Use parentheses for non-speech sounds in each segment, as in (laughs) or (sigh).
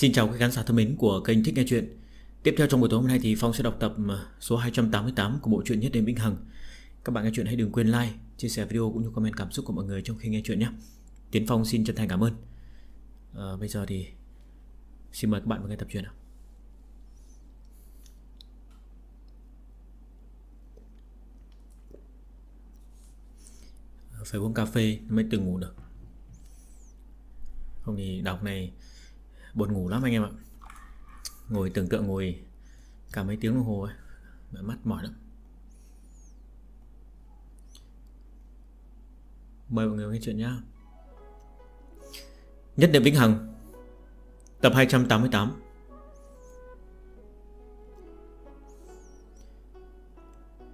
Xin chào các khán giả thân mến của kênh Thích Nghe Chuyện. Tiếp theo trong buổi tối hôm nay thì Phong sẽ đọc tập ờ, số 288 của bộ truyện Nhất Đêm Vĩnh Hằng. Các bạn nghe chuyện hãy đừng quên like, chia sẻ video cũng như comment cảm xúc của mọi người trong khi nghe chuyện nhé. Tiến Phong xin chân thành cảm ơn. À, Bây giờ thì xin mời các bạn vào nghe tập truyện nào. Ờ, phải uống cà phê mới từng ngủ được. Không thì đọc này buồn ngủ lắm anh em ạ. Ngồi tưởng tượng ngồi cả mấy tiếng đồng hồ ấy mắt mỏi lắm. Mời mọi người nghe chuyện nhá. Nhất niệm vĩnh hằng, tập 288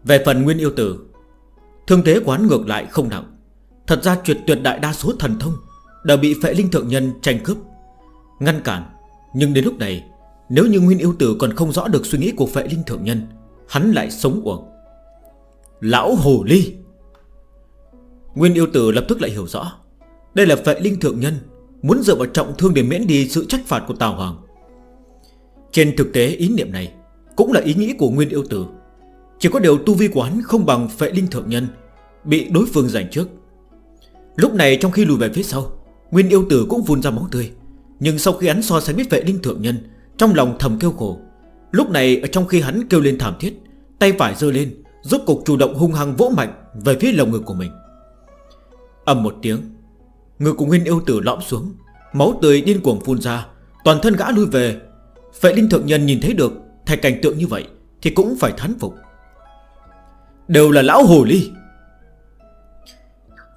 về phần nguyên yêu tử, thương thế quán ngược lại không nặng. Thật ra tuyệt tuyệt đại đa số thần thông đều bị phệ linh thượng nhân tranh cướp. Ngăn cản. Nhưng đến lúc này, Nếu như Nguyên Yêu Tử còn không rõ được suy nghĩ của phệ linh thượng nhân, Hắn lại sống uổng. Lão Hồ Ly! Nguyên Yêu Tử lập tức lại hiểu rõ, Đây là phệ linh thượng nhân, Muốn dựa vào trọng thương để miễn đi sự trách phạt của Tào Hoàng. Trên thực tế, ý niệm này Cũng là ý nghĩ của Nguyên Yêu Tử. Chỉ có điều tu vi của hắn không bằng phệ linh thượng nhân, Bị đối phương giành trước. Lúc này trong khi lùi về phía sau, Nguyên Yêu Tử cũng vun ra máu tươi. Nhưng sau khi hắn so sánh biết vệ linh thượng nhân, Trong lòng thầm kêu khổ. Lúc này, ở trong khi hắn kêu lên thảm thiết, Tay phải dơ lên giúp cục chủ động hung hăng vỗ mạnh Về phía lồng ngực của mình. Âm một tiếng, Ngực của Nguyên yêu tử lõm xuống, Máu tươi điên cuồng phun ra, Toàn thân gã lui về. Vệ linh thượng nhân nhìn thấy được Thạch cảnh tượng như vậy Thì cũng phải thán phục. Đều là lão hồ ly.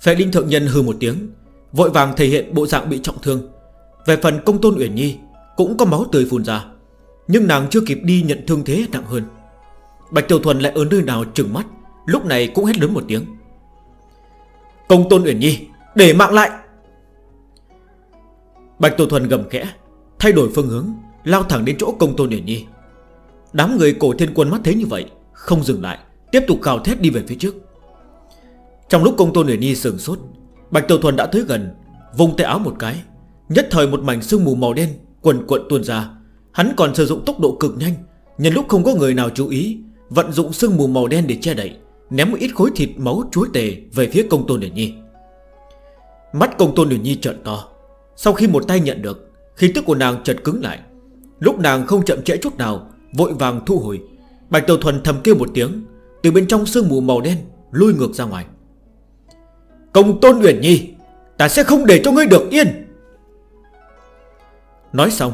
Phệ linh thượng nhân hư một tiếng, Vội vàng thể hiện bộ dạng bị trọng thương. Về phần công tôn Uyển Nhi, Cũng có máu tươi phun ra. Nhưng nàng chưa kịp đi nhận thương thế nặng hơn. Bạch Tiểu Thuần lại ở nơi nào trừng mắt, Lúc này cũng hét lớn một tiếng. Công tôn Uyển Nhi, Để mạng lại! Bạch Tiểu Thuần gầm kẽ Thay đổi phương hướng, Lao thẳng đến chỗ công tôn Uyển Nhi. Đám người cổ thiên quân mắt thấy như vậy, Không dừng lại, Tiếp tục cào thét đi về phía trước. Trong lúc công tôn Uyển Nhi sườn sốt, Bạch Tiểu Thuần đã tới gần Vùng tay áo một cái Nhất thời một mảnh sương mù màu đen Quần cuộn tuôn ra. Hắn còn sử dụng tốc độ cực nhanh, Nhân lúc không có người nào chú ý, Vận dụng sương mù màu đen để che đẩy Ném một ít khối thịt máu chúa tề Về phía công tôn Điển Nhi. Mắt công tôn Điển Nhi trợn to. Sau khi một tay nhận được, Khí tức của nàng chợt cứng lại. Lúc nàng không chậm trễ chút nào, Vội vàng thu hồi. Bạch Tiểu Thuần thầm kêu một tiếng, Từ bên trong sương mù màu đen Lui ngược ra ngoài. Công tôn Uyển Nhi, Ta sẽ không để cho ngươi được yên. Nói xong,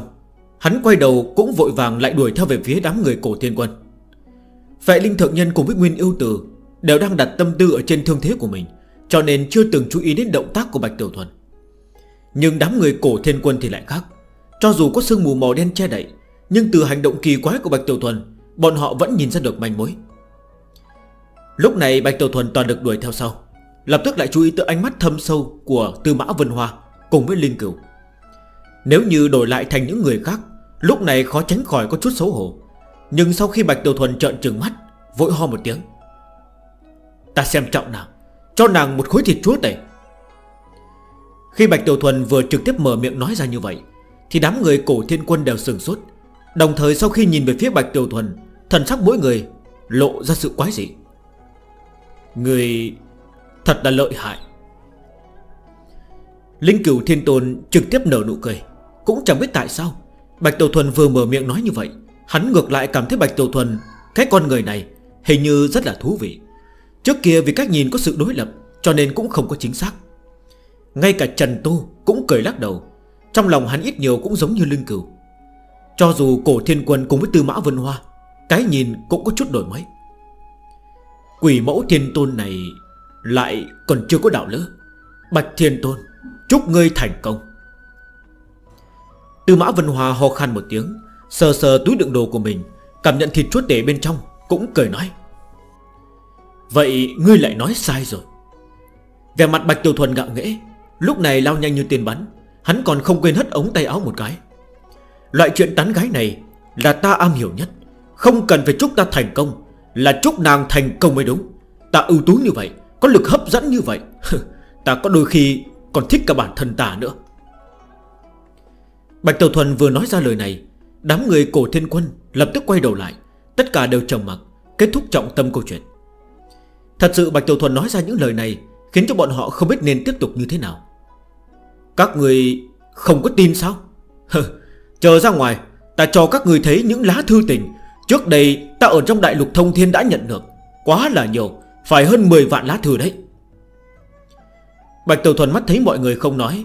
Hắn quay đầu cũng vội vàng lại đuổi theo về phía đám người cổ thiên quân. Vệ linh thượng nhân cùng với nguyên yêu tử Đều đang đặt tâm tư ở trên thương thế của mình, Cho nên chưa từng chú ý đến động tác của Bạch Tiểu Thuần. Nhưng đám người cổ thiên quân thì lại khác. Cho dù có sương mù màu đen che đậy, Nhưng từ hành động kỳ quái của Bạch Tiểu Thuần, Bọn họ vẫn nhìn ra được manh mối. Lúc này Bạch Tiểu Thuần toàn được đuổi theo sau, Lập tức lại chú ý tới ánh mắt thâm sâu Của Tư Mã Vân Hoa Cùng với Linh Cửu. Nếu như đổi lại thành những người khác, Lúc này khó tránh khỏi có chút xấu hổ. Nhưng sau khi Bạch Tiểu Thuần trợn trừng mắt, Vội ho một tiếng. Ta xem trọng nào Cho nàng một khối thịt chúa tể. Khi Bạch Tiểu Thuần vừa trực tiếp mở miệng nói ra như vậy, Thì đám người cổ thiên quân đều sừng sốt. Đồng thời sau khi nhìn về phía Bạch Tiểu Thuần, Thần sắc mỗi người Lộ ra sự quái dị. Người thật là lợi hại. Linh cửu thiên tôn trực tiếp nở nụ cười. Cũng chẳng biết tại sao, Bạch Tiểu Thuần vừa mở miệng nói như vậy. Hắn ngược lại cảm thấy Bạch Tiểu Thuần, Cái con người này, hình như rất là thú vị. Trước kia vì cách nhìn có sự đối lập, Cho nên cũng không có chính xác. Ngay cả Trần Tu cũng cười lắc đầu. Trong lòng hắn ít nhiều cũng giống như Linh Cửu. Cho dù cổ thiên quân cùng với Tư Mã Vân Hoa, Cái nhìn cũng có chút đổi mới. Quỷ mẫu thiên tôn này Lại còn chưa có đạo lỡ Bạch thiên tôn, Chúc ngươi thành công. Tư mã Vân Hòa ho khan một tiếng, Sờ sờ túi đựng đồ của mình, Cảm nhận thịt chuốt tể bên trong, Cũng cười nói. Vậy ngươi lại nói sai rồi. Về mặt Bạch Tiểu Thuần ngạo nghễ, Lúc này lao nhanh như tiền bắn, Hắn còn không quên hất ống tay áo một cái. Loại chuyện tán gái này Là ta am hiểu nhất, Không cần phải chúc ta thành công, Là chúc nàng thành công mới đúng. Ta ưu tú như vậy, Có lực hấp dẫn như vậy, (laughs) Ta có đôi khi còn thích cả bản thân ta nữa. Bạch Tiểu Thuần vừa nói ra lời này Đám người cổ thiên quân lập tức quay đầu lại Tất cả đều trầm mặc Kết thúc trọng tâm câu chuyện. Thật sự Bạch Tiểu Thuần nói ra những lời này Khiến cho bọn họ không biết nên tiếp tục như thế nào. Các người không có tin sao? Hừ, Chờ ra ngoài Ta cho các người thấy những lá thư tình. Trước đây ta ở trong đại lục thông thiên đã nhận được Quá là nhiều Phải hơn 10 vạn lá thư đấy. Bạch Tiểu Thuần mắt thấy mọi người không nói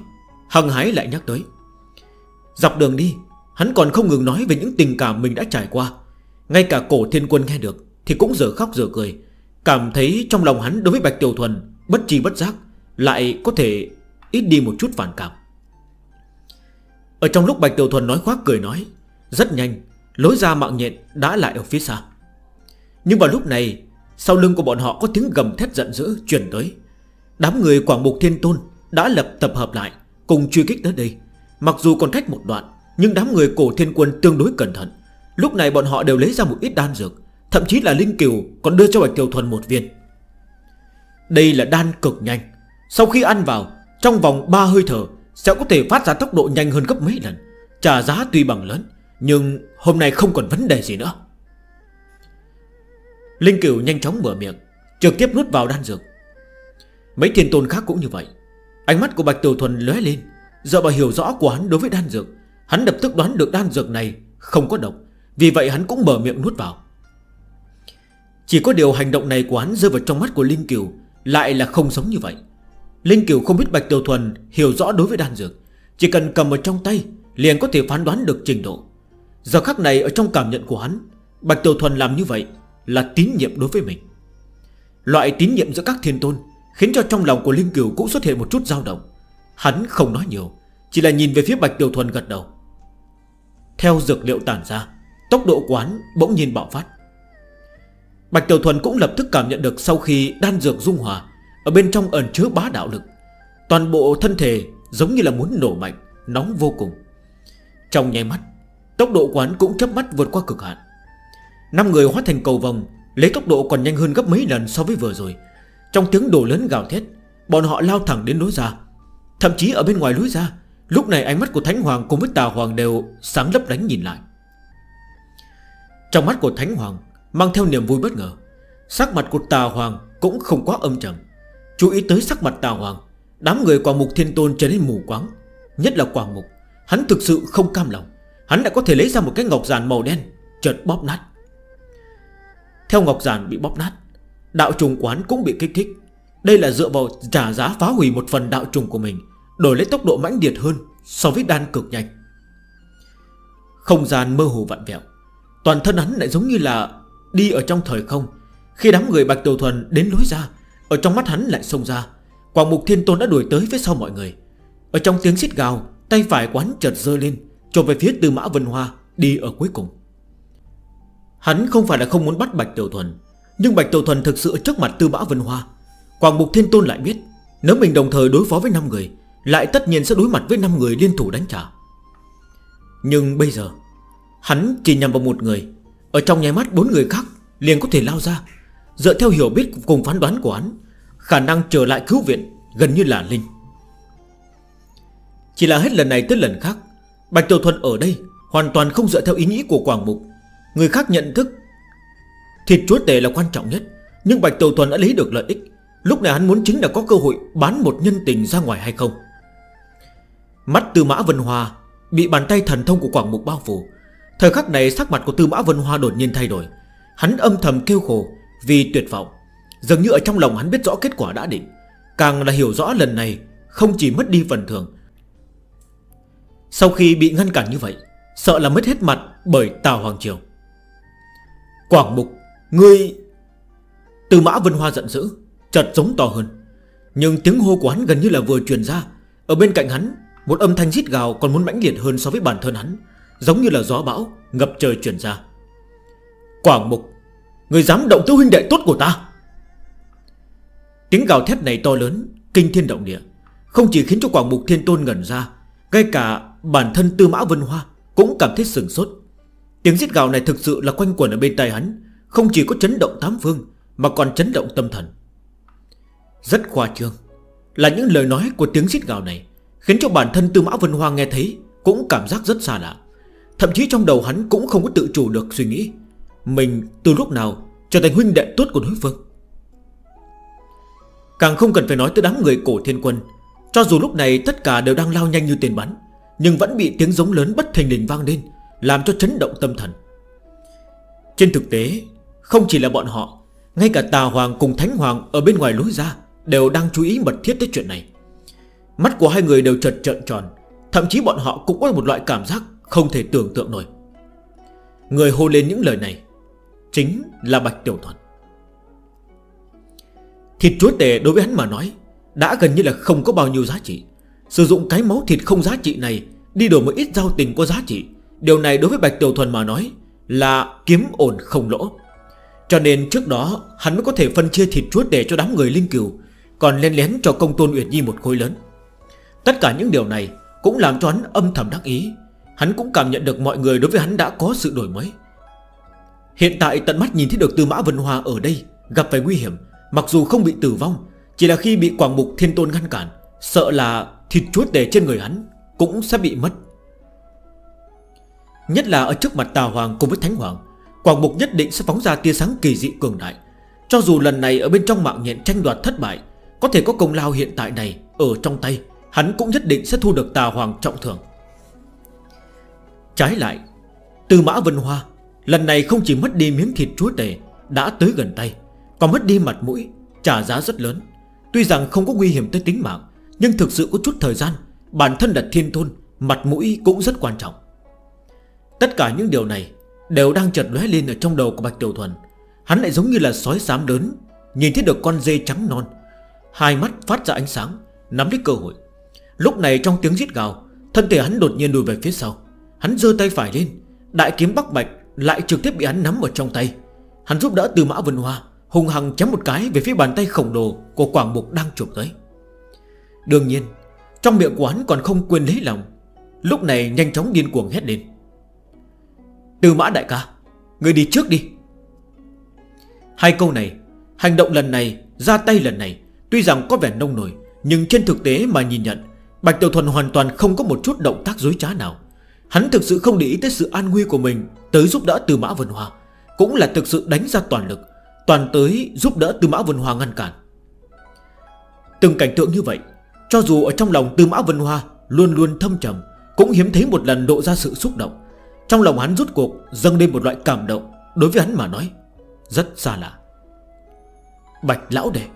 Hằng hái lại nhắc tới. Dọc đường đi, Hắn còn không ngừng nói về những tình cảm mình đã trải qua. Ngay cả cổ thiên quân nghe được Thì cũng giờ khóc giờ cười. Cảm thấy trong lòng hắn đối với Bạch Tiểu Thuần Bất chi bất giác, Lại có thể ít đi một chút phản cảm. Ở trong lúc Bạch Tiểu Thuần nói khoác cười nói, Rất nhanh, Lối ra mạng nhện đã lại ở phía xa. Nhưng vào lúc này, Sau lưng của bọn họ có tiếng gầm thét giận dữ Chuyển tới. Đám người Quảng Mục Thiên Tôn Đã lập tập hợp lại, Cùng truy kích tới đây. Mặc dù còn cách một đoạn, Nhưng đám người cổ thiên quân tương đối cẩn thận. Lúc này bọn họ đều lấy ra một ít đan dược, Thậm chí là Linh Kiều còn đưa cho Bạch Kiều Thuần một viên. Đây là đan cực nhanh. Sau khi ăn vào, Trong vòng 3 hơi thở Sẽ có thể phát ra tốc độ nhanh hơn gấp mấy lần. Trả giá tuy bằng lớn, Nhưng hôm nay không còn vấn đề gì nữa. Linh Kiều nhanh chóng mở miệng, Trực tiếp nuốt vào đan dược. Mấy thiên tôn khác cũng như vậy. Ánh mắt của Bạch Tiểu Thuần lóe lên do bà hiểu rõ của hắn đối với đan dược. Hắn lập tức đoán được đan dược này Không có độc. Vì vậy hắn cũng mở miệng nuốt vào. Chỉ có điều hành động này của hắn rơi vào trong mắt của Linh Kiều Lại là không giống như vậy. Linh Kiều không biết Bạch Tiểu Thuần hiểu rõ đối với đan dược. Chỉ cần cầm ở trong tay, Liền có thể phán đoán được trình độ. Giờ khắc này ở trong cảm nhận của hắn, Bạch Tiểu Thuần làm như vậy Là tín nhiệm đối với mình. Loại tín nhiệm giữa các thiên tôn Khiến cho trong lòng của Linh Kiều cũng xuất hiện một chút dao động. Hắn không nói nhiều, Chỉ là nhìn về phía Bạch Tiểu Thuần gật đầu. Theo dược liệu tản ra, Tốc độ quán bỗng nhiên bạo phát. Bạch Tiểu Thuần cũng lập tức cảm nhận được Sau khi đan dược dung hòa, Ở bên trong ẩn chứa bá đạo lực, Toàn bộ thân thể giống như là muốn nổ mạnh, Nóng vô cùng. Trong nháy mắt, Tốc độ quán cũng chấp mắt vượt qua cực hạn. Năm người hóa thành cầu vòng Lấy tốc độ còn nhanh hơn gấp mấy lần so với vừa rồi. Trong tiếng đổ lớn gào thét, Bọn họ lao thẳng đến lối ra Thậm chí ở bên ngoài lối ra, Lúc này ánh mắt của Thánh Hoàng cùng với Tà Hoàng đều sáng lấp lánh nhìn lại. Trong mắt của Thánh Hoàng Mang theo niềm vui bất ngờ, Sắc mặt của Tà Hoàng cũng không quá âm trầm. Chú ý tới sắc mặt Tà Hoàng, Đám người quả mục thiên tôn trở nên mù quáng. Nhất là quả mục, Hắn thực sự không cam lòng. Hắn đã có thể lấy ra một cái ngọc giản màu đen, Chợt bóp nát. Theo ngọc giản bị bóp nát, Đạo trùng quán cũng bị kích thích. Đây là dựa vào trả giá phá hủy một phần đạo trùng của mình. Đổi lấy tốc độ mãnh điệt hơn So với đan cực nhanh. Không gian mơ hồ vặn vẹo, Toàn thân hắn lại giống như là Đi ở trong thời không. Khi đám người Bạch Tiểu Thuần đến lối ra, Ở trong mắt hắn lại xông ra. Quảng Mục Thiên Tôn đã đuổi tới phía sau mọi người. Ở trong tiếng xít gào, Tay phải quán chợt rơi lên Trộn về phía Tư Mã Vân Hoa, Đi ở cuối cùng. Hắn không phải là không muốn bắt Bạch Tiểu Thuần, Nhưng Bạch Tiểu Thuần thực sự trước mặt Tư Mã Vân Hoa. Quảng Mục Thiên Tôn lại biết, Nếu mình đồng thời đối phó với 5 người lại tất nhiên sẽ đối mặt với 5 người liên thủ đánh trả. Nhưng bây giờ, Hắn chỉ nhằm vào một người. Ở trong nháy mắt, bốn người khác liền có thể lao ra. Dựa theo hiểu biết cùng phán đoán của hắn, Khả năng trở lại cứu viện Gần như là linh. Chỉ là hết lần này tới lần khác, Bạch Tiểu Thuần ở đây Hoàn toàn không dựa theo ý nghĩ của Quảng Mục. Người khác nhận thức, Thịt chúa tể là quan trọng nhất, Nhưng Bạch Tiểu Thuần đã lấy được lợi ích. Lúc này hắn muốn chính là có cơ hội bán một nhân tình ra ngoài hay không? Mắt Tư Mã Vân Hoa Bị bàn tay thần thông của Quảng Mục bao phủ. Thời khắc này sắc mặt của Tư Mã Vân Hoa đột nhiên thay đổi. Hắn âm thầm kêu khổ Vì tuyệt vọng. Dường như ở trong lòng hắn biết rõ kết quả đã định. Càng là hiểu rõ lần này Không chỉ mất đi phần thường Sau khi bị ngăn cản như vậy, Sợ là mất hết mặt bởi Tào Hoàng Triều. Quảng Mục, Ngươi tư mã Vân Hoa giận dữ Chật giống to hơn. Nhưng tiếng hô của hắn gần như là vừa truyền ra. Ở bên cạnh hắn một âm thanh rít gào còn muốn mãnh liệt hơn so với bản thân hắn, Giống như là gió bão Ngập trời chuyển ra. Quảng mục, Người dám động tư huynh đệ tốt của ta? Tiếng gào thét này to lớn, Kinh thiên động địa, Không chỉ khiến cho quảng mục thiên tôn ngẩn ra, Ngay cả bản thân tư mã vân hoa Cũng cảm thấy sừng sốt. Tiếng giết gào này thực sự là quanh quẩn ở bên tay hắn, Không chỉ có chấn động tám phương Mà còn chấn động tâm thần. Rất khoa trương, Là những lời nói của tiếng giết gào này. Khiến cho bản thân Tư Mã Vân Hoa nghe thấy Cũng cảm giác rất xa lạ. Thậm chí trong đầu hắn cũng không có tự chủ được suy nghĩ, Mình từ lúc nào trở thành huynh đệ tốt của đối phương. Càng không cần phải nói tới đám người cổ thiên quân, Cho dù lúc này tất cả đều đang lao nhanh như tiền bắn, Nhưng vẫn bị tiếng giống lớn bất thình lình vang lên, Làm cho chấn động tâm thần. Trên thực tế, Không chỉ là bọn họ, Ngay cả Tà Hoàng cùng Thánh Hoàng ở bên ngoài lối ra Đều đang chú ý mật thiết tới chuyện này. Mắt của hai người đều trợt trợn tròn, Thậm chí bọn họ cũng có một loại cảm giác Không thể tưởng tượng nổi. Người hô lên những lời này Chính là Bạch Tiểu Thuần Thịt chuối tề đối với hắn mà nói Đã gần như là không có bao nhiêu giá trị. Sử dụng cái máu thịt không giá trị này Đi đổi một ít giao tình có giá trị. Điều này đối với Bạch Tiểu Thuần mà nói Là kiếm ổn không lỗ. Cho nên trước đó, Hắn mới có thể phân chia thịt chuối tề cho đám người linh cừu Còn len lén cho công tôn Uyển Nhi một khối lớn. Tất cả những điều này cũng làm cho hắn âm thầm đắc ý. Hắn cũng cảm nhận được mọi người đối với hắn đã có sự đổi mới. Hiện tại tận mắt nhìn thấy được Tư Mã Vân Hoa ở đây, Gặp phải nguy hiểm, Mặc dù không bị tử vong, Chỉ là khi bị Quảng Mục Thiên Tôn ngăn cản, Sợ là thịt chúa tề trên người hắn Cũng sẽ bị mất. Nhất là ở trước mặt Tà Hoàng cùng với Thánh Hoàng, Quảng Mục nhất định sẽ phóng ra tia sáng kỳ dị cường đại. Cho dù lần này ở bên trong mạng nhện tranh đoạt thất bại, Có thể có công lao hiện tại này Ở trong tay. Hắn cũng nhất định sẽ thu được tà hoàng trọng thưởng. Trái lại, Tư mã Vân Hoa Lần này không chỉ mất đi miếng thịt chúa tể Đã tới gần tay, Còn mất đi mặt mũi, Trả giá rất lớn. Tuy rằng không có nguy hiểm tới tính mạng, Nhưng thực sự có chút thời gian, Bản thân đặt thiên thôn, Mặt mũi cũng rất quan trọng. Tất cả những điều này Đều đang chợt lóe lên ở trong đầu của Bạch Tiểu Thuần. Hắn lại giống như là sói xám lớn, Nhìn thấy được con dê trắng non, Hai mắt phát ra ánh sáng, Nắm lấy cơ hội. Lúc này trong tiếng giết gào, Thân thể hắn đột nhiên lùi về phía sau. Hắn dơ tay phải lên, Đại kiếm Bắc Bạch lại trực tiếp bị hắn nắm ở trong tay. Hắn giúp đỡ từ mã Vân Hoa Hùng hằng chém một cái về phía bàn tay khổng đồ Của Quảng Mục đang chụp tới. Đương nhiên, Trong miệng của hắn còn không quên lấy lòng. Lúc này nhanh chóng điên cuồng hét lên. Từ mã đại ca Người đi trước đi. Hai câu này, Hành động lần này, Ra tay lần này, Tuy rằng có vẻ nông nổi, Nhưng trên thực tế mà nhìn nhận Bạch Tiểu Thuần hoàn toàn không có một chút động tác dối trá nào. Hắn thực sự không để ý tới sự an nguy của mình Tới giúp đỡ Từ Mã Vân Hoa Cũng là thực sự đánh ra toàn lực Toàn tới giúp đỡ Từ Mã Vân Hoa ngăn cản. Từng cảnh tượng như vậy Cho dù ở trong lòng Từ Mã Vân Hoa Luôn luôn thâm trầm Cũng hiếm thấy một lần độ ra sự xúc động. Trong lòng hắn rút cuộc dâng lên một loại cảm động Đối với hắn mà nói Rất xa lạ. Bạch Lão đệ,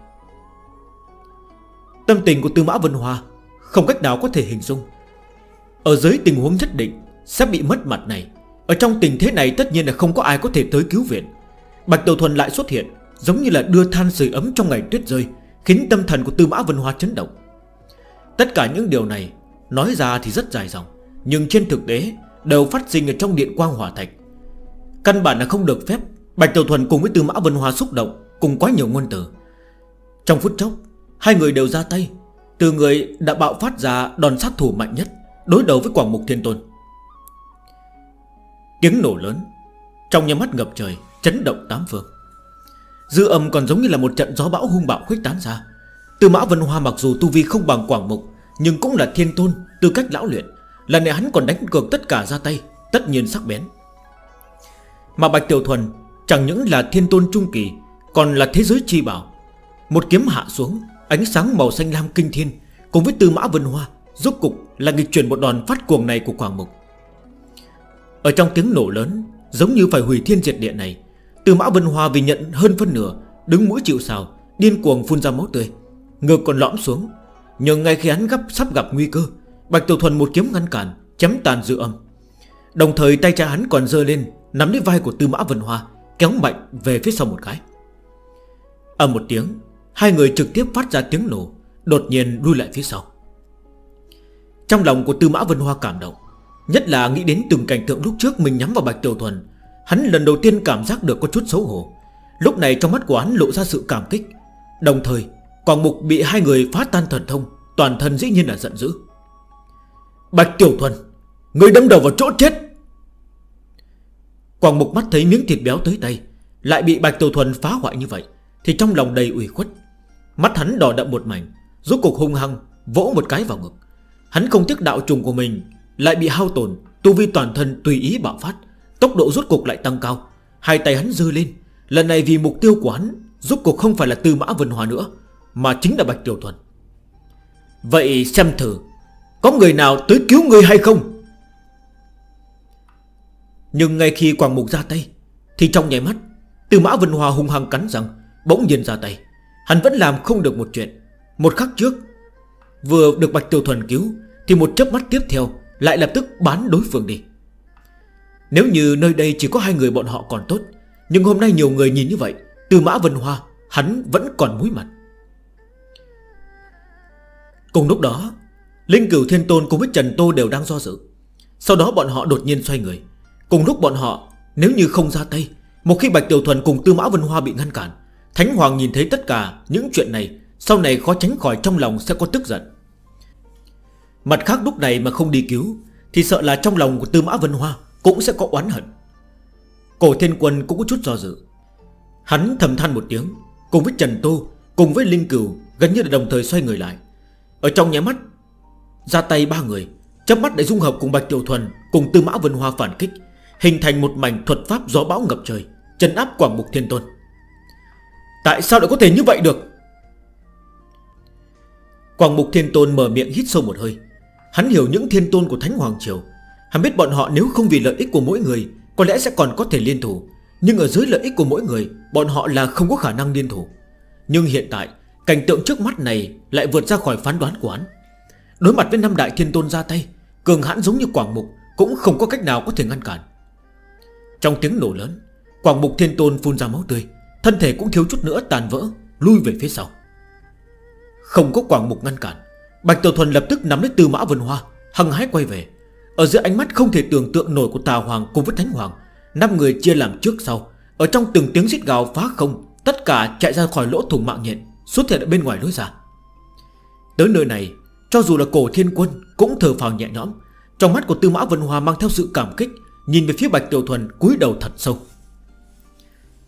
Tâm tình của Tư Mã Vân Hoa không cách nào có thể hình dung. Ở dưới tình huống nhất định, Sẽ bị mất mặt này. Ở trong tình thế này, tất nhiên là không có ai có thể tới cứu viện. Bạch Đầu Thuần lại xuất hiện, Giống như là đưa than sưởi ấm trong ngày tuyết rơi, Khiến tâm thần của Tư Mã Vân Hoa chấn động. Tất cả những điều này, Nói ra thì rất dài dòng, Nhưng trên thực tế, đều phát sinh ở trong điện quang hỏa thạch. Căn bản là không được phép, Bạch Tiểu Thuần cùng với Tư Mã Vân Hoa xúc động, Cùng quá nhiều ngôn từ. Trong phút chốc, Hai người đều ra tay từ người đã bạo phát ra đòn sát thủ mạnh nhất, Đối đầu với Quảng Mục Thiên Tôn. Tiếng nổ lớn, Trong nhà mắt ngập trời, Chấn động tám phương. Dư âm còn giống như là một trận gió bão hung bạo khuếch tán ra. Từ Mã Vân Hoa mặc dù tu vi không bằng Quảng Mục, Nhưng cũng là thiên tôn, Tư cách lão luyện Lần này hắn còn đánh cược tất cả ra tay, Tất nhiên sắc bén. Mà Bạch Tiểu Thuần Chẳng những là thiên tôn trung kỳ, Còn là thế giới chi bảo. Một kiếm hạ xuống Ánh sáng màu xanh lam kinh thiên Cùng với tư mã vân hoa Giúp cục là nghịch chuyển một đòn phát cuồng này của Quảng Mục Ở trong tiếng nổ lớn, Giống như phải hủy thiên diệt địa này, Tư mã vân hoa vì nhận hơn phân nửa, Đứng mũi chịu xào Điên cuồng phun ra máu tươi, Ngược còn lõm xuống Nhưng ngay khi hắn gấp sắp gặp nguy cơ, Bạch Tiểu Thuần một kiếm ngăn cản Chấm tàn dự âm. Đồng thời tay cha hắn còn dơ lên, Nắm lấy vai của Tư Mã Vân Hoa, Kéo mạnh về phía sau một cái. Âm một tiếng Hai người trực tiếp phát ra tiếng nổ, Đột nhiên đuôi lại phía sau. Trong lòng của Tư Mã Vân Hoa cảm động, Nhất là nghĩ đến từng cảnh tượng lúc trước Mình nhắm vào Bạch Tiểu Thuần, Hắn lần đầu tiên cảm giác được có chút xấu hổ. Lúc này trong mắt của hắn lộ ra sự cảm kích, Đồng thời Quảng Mục bị hai người phá tan thần thông, Toàn thân dĩ nhiên là giận dữ. Bạch Tiểu Thuần, Người đâm đầu vào chỗ chết! Quảng Mục mắt thấy miếng thịt béo tới tay, Lại bị Bạch Tiểu Thuần phá hoại như vậy, Thì trong lòng đầy ủy khuất. Mắt hắn đỏ đậm một mảnh, Rốt cục hung hăng, vỗ một cái vào ngực. Hắn không tiếc đạo trùng của mình, Lại bị hao tổn, Tu vi toàn thân tùy ý bạo phát, Tốc độ rốt cục lại tăng cao. Hai tay hắn dư lên, Lần này vì mục tiêu của hắn, Rốt cục không phải là tư mã vân hòa nữa, Mà chính là Bạch Tiểu Thuần. Vậy xem thử, Có người nào tới cứu người hay không? Nhưng ngay khi Quảng Mục ra tay, Thì trong nhảy mắt, Tư mã Vân Hòa hung hăng cắn răng, Bỗng nhiên ra tay. Hắn vẫn làm không được một chuyện. Một khắc trước, Vừa được Bạch Tiểu Thuần cứu, Thì một chớp mắt tiếp theo Lại lập tức bán đối phương đi. Nếu như nơi đây chỉ có hai người bọn họ còn tốt, Nhưng hôm nay nhiều người nhìn như vậy Từ Mã Vân Hoa, Hắn vẫn còn mũi mặt. Cùng lúc đó, Linh Cửu Thiên Tôn cùng với Trần Tô đều đang do dự. Sau đó bọn họ đột nhiên xoay người. Cùng lúc bọn họ, Nếu như không ra tay, Một khi Bạch Tiểu Thuần cùng Tư Mã Vân Hoa bị ngăn cản Thánh Hoàng nhìn thấy tất cả những chuyện này, Sau này khó tránh khỏi trong lòng sẽ có tức giận. Mặt khác lúc này mà không đi cứu, Thì sợ là trong lòng của Tư Mã Vân Hoa Cũng sẽ có oán hận. Cổ Thiên Quân cũng có chút do dự. Hắn thầm than một tiếng, Cùng với Trần Tô, Cùng với Linh Cửu Gần như là đồng thời xoay người lại. Ở trong nhà mắt, Ra tay ba người Chấp mắt để dung hợp cùng Bạch Tiểu Thuần, Cùng Tư Mã Vân Hoa phản kích, Hình thành một mảnh thuật pháp gió bão ngập trời Trần áp Quảng Mục Thiên Tôn. Tại sao lại có thể như vậy được? Quảng Mục Thiên Tôn mở miệng hít sâu một hơi. Hắn hiểu những thiên tôn của Thánh Hoàng Triều. Hắn biết bọn họ nếu không vì lợi ích của mỗi người, Có lẽ sẽ còn có thể liên thủ. Nhưng ở dưới lợi ích của mỗi người, Bọn họ là không có khả năng liên thủ. Nhưng hiện tại, cảnh tượng trước mắt này Lại vượt ra khỏi phán đoán của hắn. Đối mặt với năm đại thiên tôn ra tay, Cường hãn giống như Quảng Mục Cũng không có cách nào có thể ngăn cản. Trong tiếng nổ lớn Quảng Mục thiên tôn phun ra máu tươi. Thân thể cũng thiếu chút nữa tàn vỡ, Lui về phía sau. Không có quảng mục ngăn cản, Bạch Tiểu Thuần lập tức nắm lấy tư mã vân hoa, Hăng hái quay về. Ở giữa ánh mắt không thể tưởng tượng nổi của Tà Hoàng cùng với Thánh Hoàng, năm người chia làm trước sau, Ở trong từng tiếng xít gào phá không, Tất cả chạy ra khỏi lỗ thùng mạng nhện, Xuất hiện ở bên ngoài lối ra. Tới nơi này, Cho dù là cổ thiên quân cũng thở phào nhẹ nhõm, Trong mắt của Tư Mã Vân hoa mang theo sự cảm kích, Nhìn về phía Bạch Tiểu Thuần cúi đầu thật sâu.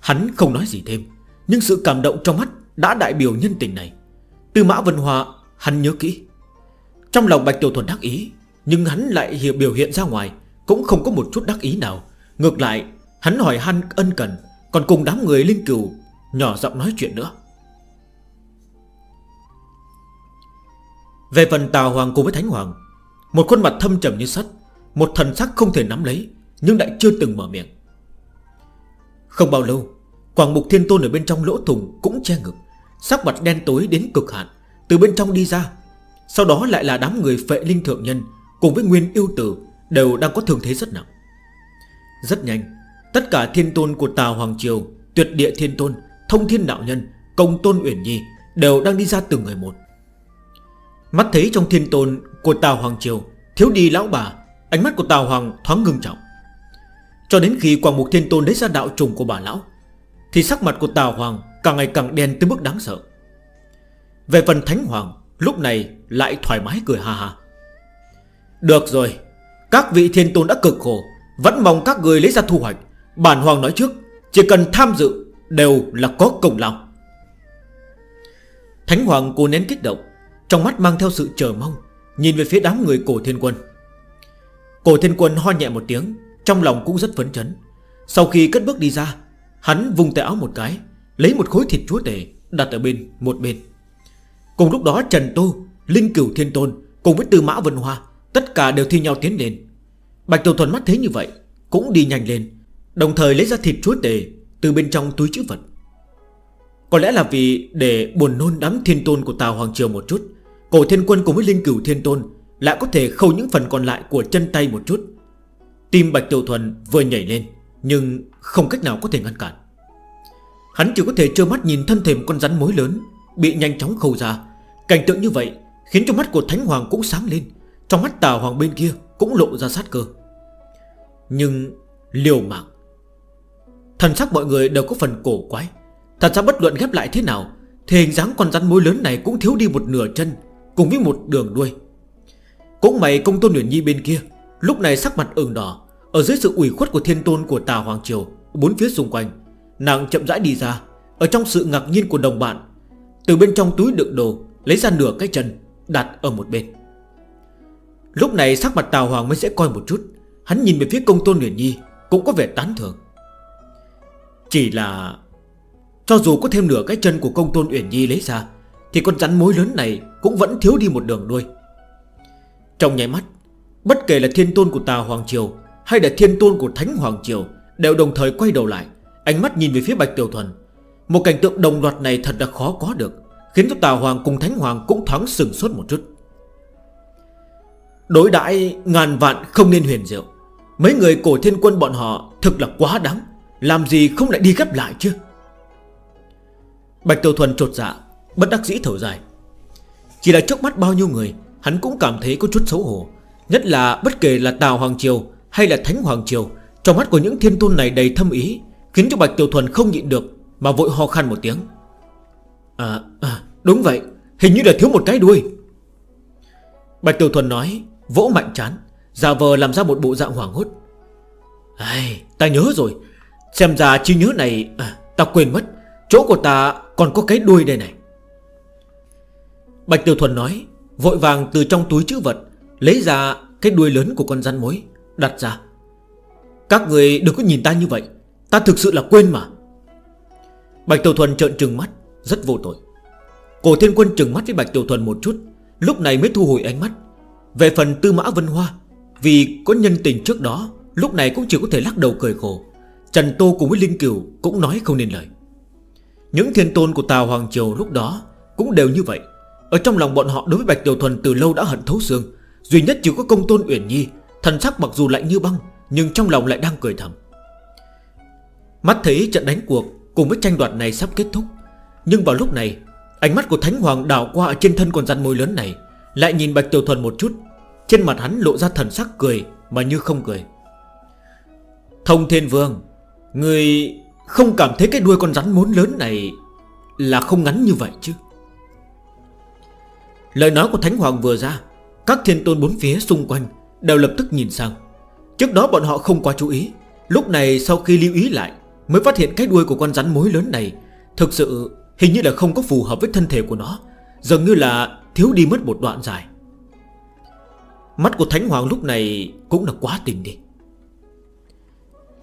Hắn không nói gì thêm, Nhưng sự cảm động trong mắt đã đại biểu nhân tình này. Từ mã Vân Hòa hắn nhớ kỹ. Trong lòng Bạch Tiểu Thuần đắc ý, Nhưng hắn lại hiểu biểu hiện ra ngoài, Cũng không có một chút đắc ý nào. Ngược lại, hắn hỏi hắn ân cần, Còn cùng đám người linh cửu Nhỏ giọng nói chuyện nữa. Về phần Tào Hoàng cùng với Thánh Hoàng, Một khuôn mặt thâm trầm như sắt, Một thần sắc không thể nắm lấy, Nhưng lại chưa từng mở miệng. Không bao lâu Quảng mục thiên tôn ở bên trong lỗ thùng cũng che ngực. Sắc mặt đen tối đến cực hạn, Từ bên trong đi ra. Sau đó lại là đám người phệ linh thượng nhân, Cùng với nguyên yêu tử, Đều đang có thương thế rất nặng. Rất nhanh, Tất cả thiên tôn của Tào Hoàng Triều, Tuyệt địa thiên tôn, Thông thiên đạo nhân, Công tôn uyển nhi Đều đang đi ra từng người một. Mắt thấy trong thiên tôn của Tào Hoàng Triều Thiếu đi lão bà, Ánh mắt của Tào Hoàng thoáng ngưng trọng. Cho đến khi Quảng Mục Thiên Tôn lấy ra đạo trùng của bà lão thì sắc mặt của Tào Hoàng càng ngày càng đen tới mức đáng sợ. Về phần Thánh Hoàng, Lúc này lại thoải mái cười ha ha. Được rồi, Các vị thiên tôn đã cực khổ, Vẫn mong các người lấy ra thu hoạch. Bản Hoàng nói trước, Chỉ cần tham dự đều là có công lao. Thánh Hoàng cố nén kích động, Trong mắt mang theo sự chờ mong, Nhìn về phía đám người cổ thiên quân. Cổ thiên quân ho nhẹ một tiếng, Trong lòng cũng rất phấn chấn. Sau khi cất bước đi ra Hắn vùng tay áo một cái, Lấy một khối thịt chúa tể đặt ở bên, một bên. Cùng lúc đó Trần Tô, Linh Cửu Thiên Tôn Cùng với Tư Mã Vân Hoa, Tất cả đều thi nhau tiến lên. Bạch Tiểu Thuần mắt thấy như vậy, Cũng đi nhanh lên, Đồng thời lấy ra thịt chúa tể Từ bên trong túi chữ vật. Có lẽ là vì để buồn nôn đám thiên tôn của Tàu Hoàng Triều một chút, Cổ thiên quân cùng với Linh Cửu Thiên Tôn Lại có thể khâu những phần còn lại của chân tay một chút. Tim Bạch Tiểu Thuần vừa nhảy lên, Nhưng không cách nào có thể ngăn cản. Hắn chỉ có thể trơ mắt nhìn thân thể một con rắn mối lớn, Bị nhanh chóng khâu ra. Cảnh tượng như vậy Khiến cho mắt của Thánh Hoàng cũng sáng lên, Trong mắt tà hoàng bên kia cũng lộ ra sát cơ. Nhưng liều mạng. Thần sắc mọi người đều có phần cổ quái. Thật ra bất luận ghép lại thế nào, Thì hình dáng con rắn mối lớn này cũng thiếu đi một nửa chân Cùng với một đường đuôi. Cũng mày công tôn Nguyễn Nhi bên kia, Lúc này sắc mặt ửng đỏ, Ở dưới sự ủy khuất của thiên tôn của tà Hoàng Triều Bốn phía xung quanh, Nàng chậm rãi đi ra, Ở trong sự ngạc nhiên của đồng bạn. Từ bên trong túi đựng đồ, Lấy ra nửa cái chân, Đặt ở một bên. Lúc này sắc mặt Tào Hoàng mới sẽ coi một chút, Hắn nhìn về phía công tôn Nguyễn Nhi, Cũng có vẻ tán thưởng. Chỉ là, Cho dù có thêm nửa cái chân của công tôn Uyển Nhi lấy ra, Thì con rắn mối lớn này Cũng vẫn thiếu đi một đường đuôi. Trong nháy mắt, Bất kể là thiên tôn của Tào Hoàng Triều Hay là thiên tôn của Thánh Hoàng Triều Đều đồng thời quay đầu lại, Ánh mắt nhìn về phía Bạch Tiểu Thuần. Một cảnh tượng đồng loạt này thật là khó có được, Khiến cho Tà Hoàng cùng Thánh Hoàng cũng thoáng sừng sốt một chút. Đối đãi ngàn vạn không nên huyền diệu, Mấy người cổ thiên quân bọn họ Thực là quá đáng, Làm gì không lại đi gấp lại chứ? Bạch Tiểu Thuần trột dạ Bất đắc dĩ thở dài. Chỉ là trước mắt bao nhiêu người, Hắn cũng cảm thấy có chút xấu hổ, Nhất là bất kể là Tào Hoàng Triều Hay là Thánh Hoàng Triều trong mắt của những thiên tôn này đầy thâm ý Khiến cho Bạch Tiểu Thuần không nhịn được Mà vội ho khăn một tiếng. À, à đúng vậy Hình như là thiếu một cái đuôi. Bạch Tiểu Thuần nói Vỗ mạnh chán già vờ làm ra một bộ dạng hoảng hốt. Ai, ta nhớ rồi Xem ra chi nhớ này à, Ta quên mất Chỗ của ta còn có cái đuôi đây này. Bạch Tiểu Thuần nói Vội vàng từ trong túi chữ vật Lấy ra cái đuôi lớn của con rắn mối Đặt ra. Các người đừng có nhìn ta như vậy. Ta thực sự là quên mà. Bạch Tiểu Thuần trợn trừng mắt, Rất vô tội. Cổ thiên quân trừng mắt với Bạch Tiểu Thuần một chút, Lúc này mới thu hồi ánh mắt. Về phần tư mã vân hoa, Vì có nhân tình trước đó, Lúc này cũng chỉ có thể lắc đầu cười khổ. Trần Tô cùng với Linh Kiều cũng nói không nên lời. Những thiên tôn của Tào Hoàng Triều lúc đó Cũng đều như vậy. Ở trong lòng bọn họ đối với Bạch Tiểu Thuần từ lâu đã hận thấu xương. Duy nhất chỉ có công tôn Uyển Nhi, Thần sắc mặc dù lạnh như băng nhưng trong lòng lại đang cười thầm. Mắt thấy trận đánh cuộc Cùng với tranh đoạt này sắp kết thúc, Nhưng vào lúc này, Ánh mắt của Thánh Hoàng đảo qua trên thân con rắn môi lớn này, Lại nhìn Bạch Tiểu Thuần một chút. Trên mặt hắn lộ ra thần sắc cười Mà như không cười. Thông Thiên Vương, Người không cảm thấy cái đuôi con rắn muốn lớn này Là không ngắn như vậy chứ? Lời nói của Thánh Hoàng vừa ra, Các thiên tôn bốn phía xung quanh Đều lập tức nhìn sang. Trước đó bọn họ không quá chú ý. Lúc này sau khi lưu ý lại, Mới phát hiện cái đuôi của con rắn mối lớn này, Thực sự hình như là không có phù hợp với thân thể của nó, Dường như là thiếu đi mất một đoạn dài. Mắt của Thánh Hoàng lúc này cũng là quá tình đi.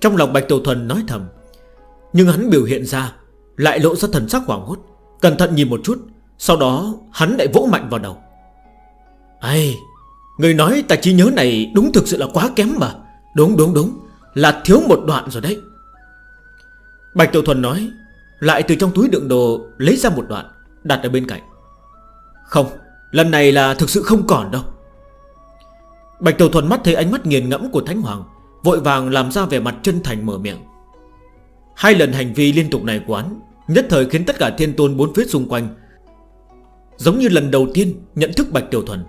Trong lòng Bạch Tiểu Thuần nói thầm, Nhưng hắn biểu hiện ra Lại lộ ra thần sắc hoảng hốt, Cẩn thận nhìn một chút, Sau đó hắn lại vỗ mạnh vào đầu. Ây, Người nói ta trí nhớ này đúng thực sự là quá kém mà. Đúng đúng đúng. Là thiếu một đoạn rồi đấy. Bạch Tiểu Thuần nói, Lại từ trong túi đựng đồ lấy ra một đoạn, Đặt ở bên cạnh. Không, lần này là thực sự không còn đâu. Bạch Tiểu Thuần mắt thấy ánh mắt nghiền ngẫm của Thánh Hoàng, Vội vàng làm ra vẻ mặt chân thành mở miệng. Hai lần hành vi liên tục này quán Nhất thời khiến tất cả thiên tôn bốn phía xung quanh, Giống như lần đầu tiên nhận thức Bạch Tiểu Thuần.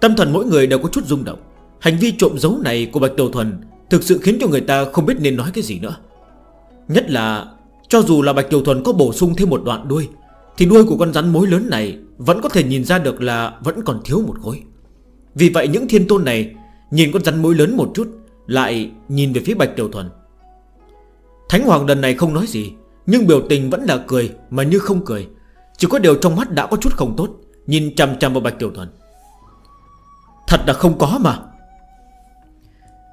Tâm thần mỗi người đều có chút rung động. Hành vi trộm giấu này của Bạch Đầu Thuần Thực sự khiến cho người ta không biết nên nói cái gì nữa. Nhất là, Cho dù là Bạch Đầu Thuần có bổ sung thêm một đoạn đuôi, Thì đuôi của con rắn mối lớn này Vẫn có thể nhìn ra được là Vẫn còn thiếu một khối. Vì vậy những thiên tôn này Nhìn con rắn mối lớn một chút, Lại nhìn về phía Bạch Đầu Thuần. Thánh Hoàng lần này không nói gì, Nhưng biểu tình vẫn là cười Mà như không cười. Chỉ có điều trong mắt đã có chút không tốt, Nhìn chằm chằm vào Bạch Tiểu Thuần. Thật là không có mà.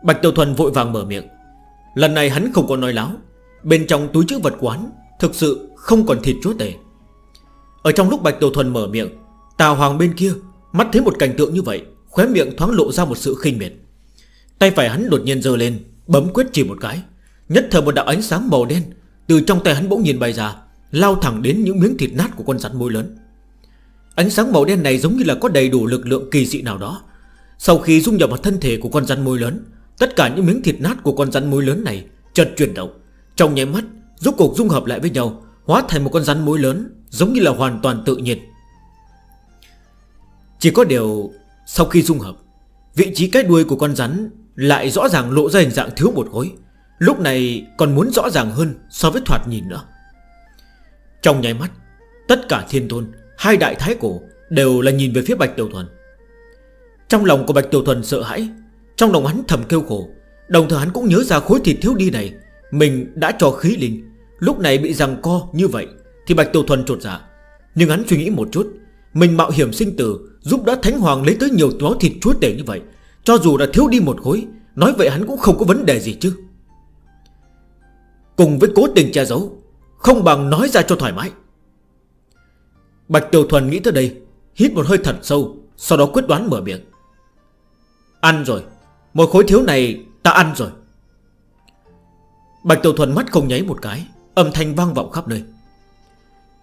Bạch Tiểu Thuần vội vàng mở miệng. Lần này hắn không có nói láo. Bên trong túi chữ vật quán Thực sự không còn thịt chúa tể. Ở trong lúc Bạch Tiểu Thuần mở miệng Tào Hoàng bên kia Mắt thấy một cảnh tượng như vậy, Khóe miệng thoáng lộ ra một sự khinh miệt. Tay phải hắn đột nhiên dơ lên, Bấm quyết chỉ một cái, Nhất thời một đạo ánh sáng màu đen Từ trong tay hắn bỗng nhìn bay ra, Lao thẳng đến những miếng thịt nát của con rắn môi lớn. Ánh sáng màu đen này giống như là có đầy đủ lực lượng kỳ dị nào đó. Sau khi dung nhập vào thân thể của con rắn môi lớn Tất cả những miếng thịt nát của con rắn mối lớn này Chợt chuyển động. Trong nháy mắt giúp cục dung hợp lại với nhau, Hóa thành một con rắn mối lớn Giống như là hoàn toàn tự nhiên. Chỉ có điều Sau khi dung hợp, Vị trí cái đuôi của con rắn Lại rõ ràng lộ ra hình dạng thiếu một gối Lúc này còn muốn rõ ràng hơn So với thoạt nhìn nữa. Trong nháy mắt, Tất cả thiên tôn, Hai đại thái cổ Đều là nhìn về phía Bạch Tiểu Thuần. Trong lòng của Bạch Tiểu Thuần sợ hãi trong lòng hắn thầm kêu khổ, Đồng thời hắn cũng nhớ ra khối thịt thiếu đi này, Mình đã cho khí linh. Lúc này bị rằng co như vậy Thì Bạch Tiểu Thuần trột dạ. Nhưng hắn suy nghĩ một chút, Mình mạo hiểm sinh tử Giúp đã Thánh Hoàng lấy tới nhiều máu thịt chúa tể như vậy, Cho dù đã thiếu đi một khối, Nói vậy hắn cũng không có vấn đề gì chứ. Cùng với cố tình che giấu, Không bằng nói ra cho thoải mái. Bạch Tiểu Thuần nghĩ tới đây, Hít một hơi thật sâu, Sau đó quyết đoán mở miệng. Ăn rồi một khối thiếu này ta ăn rồi. Bạch Tiểu Thuần mắt không nháy một cái, Âm thanh vang vọng khắp nơi.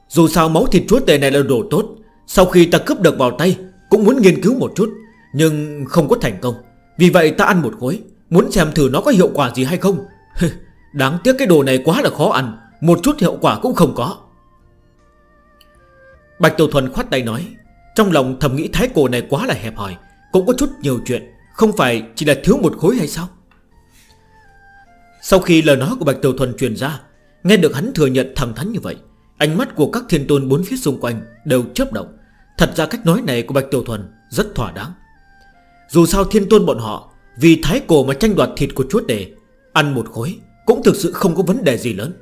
Dù sao máu thịt chúa tề này là đồ tốt, Sau khi ta cướp được vào tay Cũng muốn nghiên cứu một chút, Nhưng không có thành công. Vì vậy ta ăn một khối, Muốn xem thử nó có hiệu quả gì hay không. (laughs) Đáng tiếc cái đồ này quá là khó ăn, Một chút hiệu quả cũng không có. Bạch Tiểu Thuần khoát tay nói, Trong lòng thầm nghĩ thái cổ này quá là hẹp hòi, Cũng có chút nhiều chuyện. Không phải chỉ là thiếu một khối hay sao? Sau khi lời nói của Bạch Tiểu Thuần truyền ra, Nghe được hắn thừa nhận thẳng thắn như vậy, Ánh mắt của các thiên tôn bốn phía xung quanh Đều chớp động. Thật ra cách nói này của Bạch Tiểu Thuần rất thỏa đáng. Dù sao thiên tôn bọn họ Vì thái cổ mà tranh đoạt thịt của chúa đề Ăn một khối Cũng thực sự không có vấn đề gì lớn.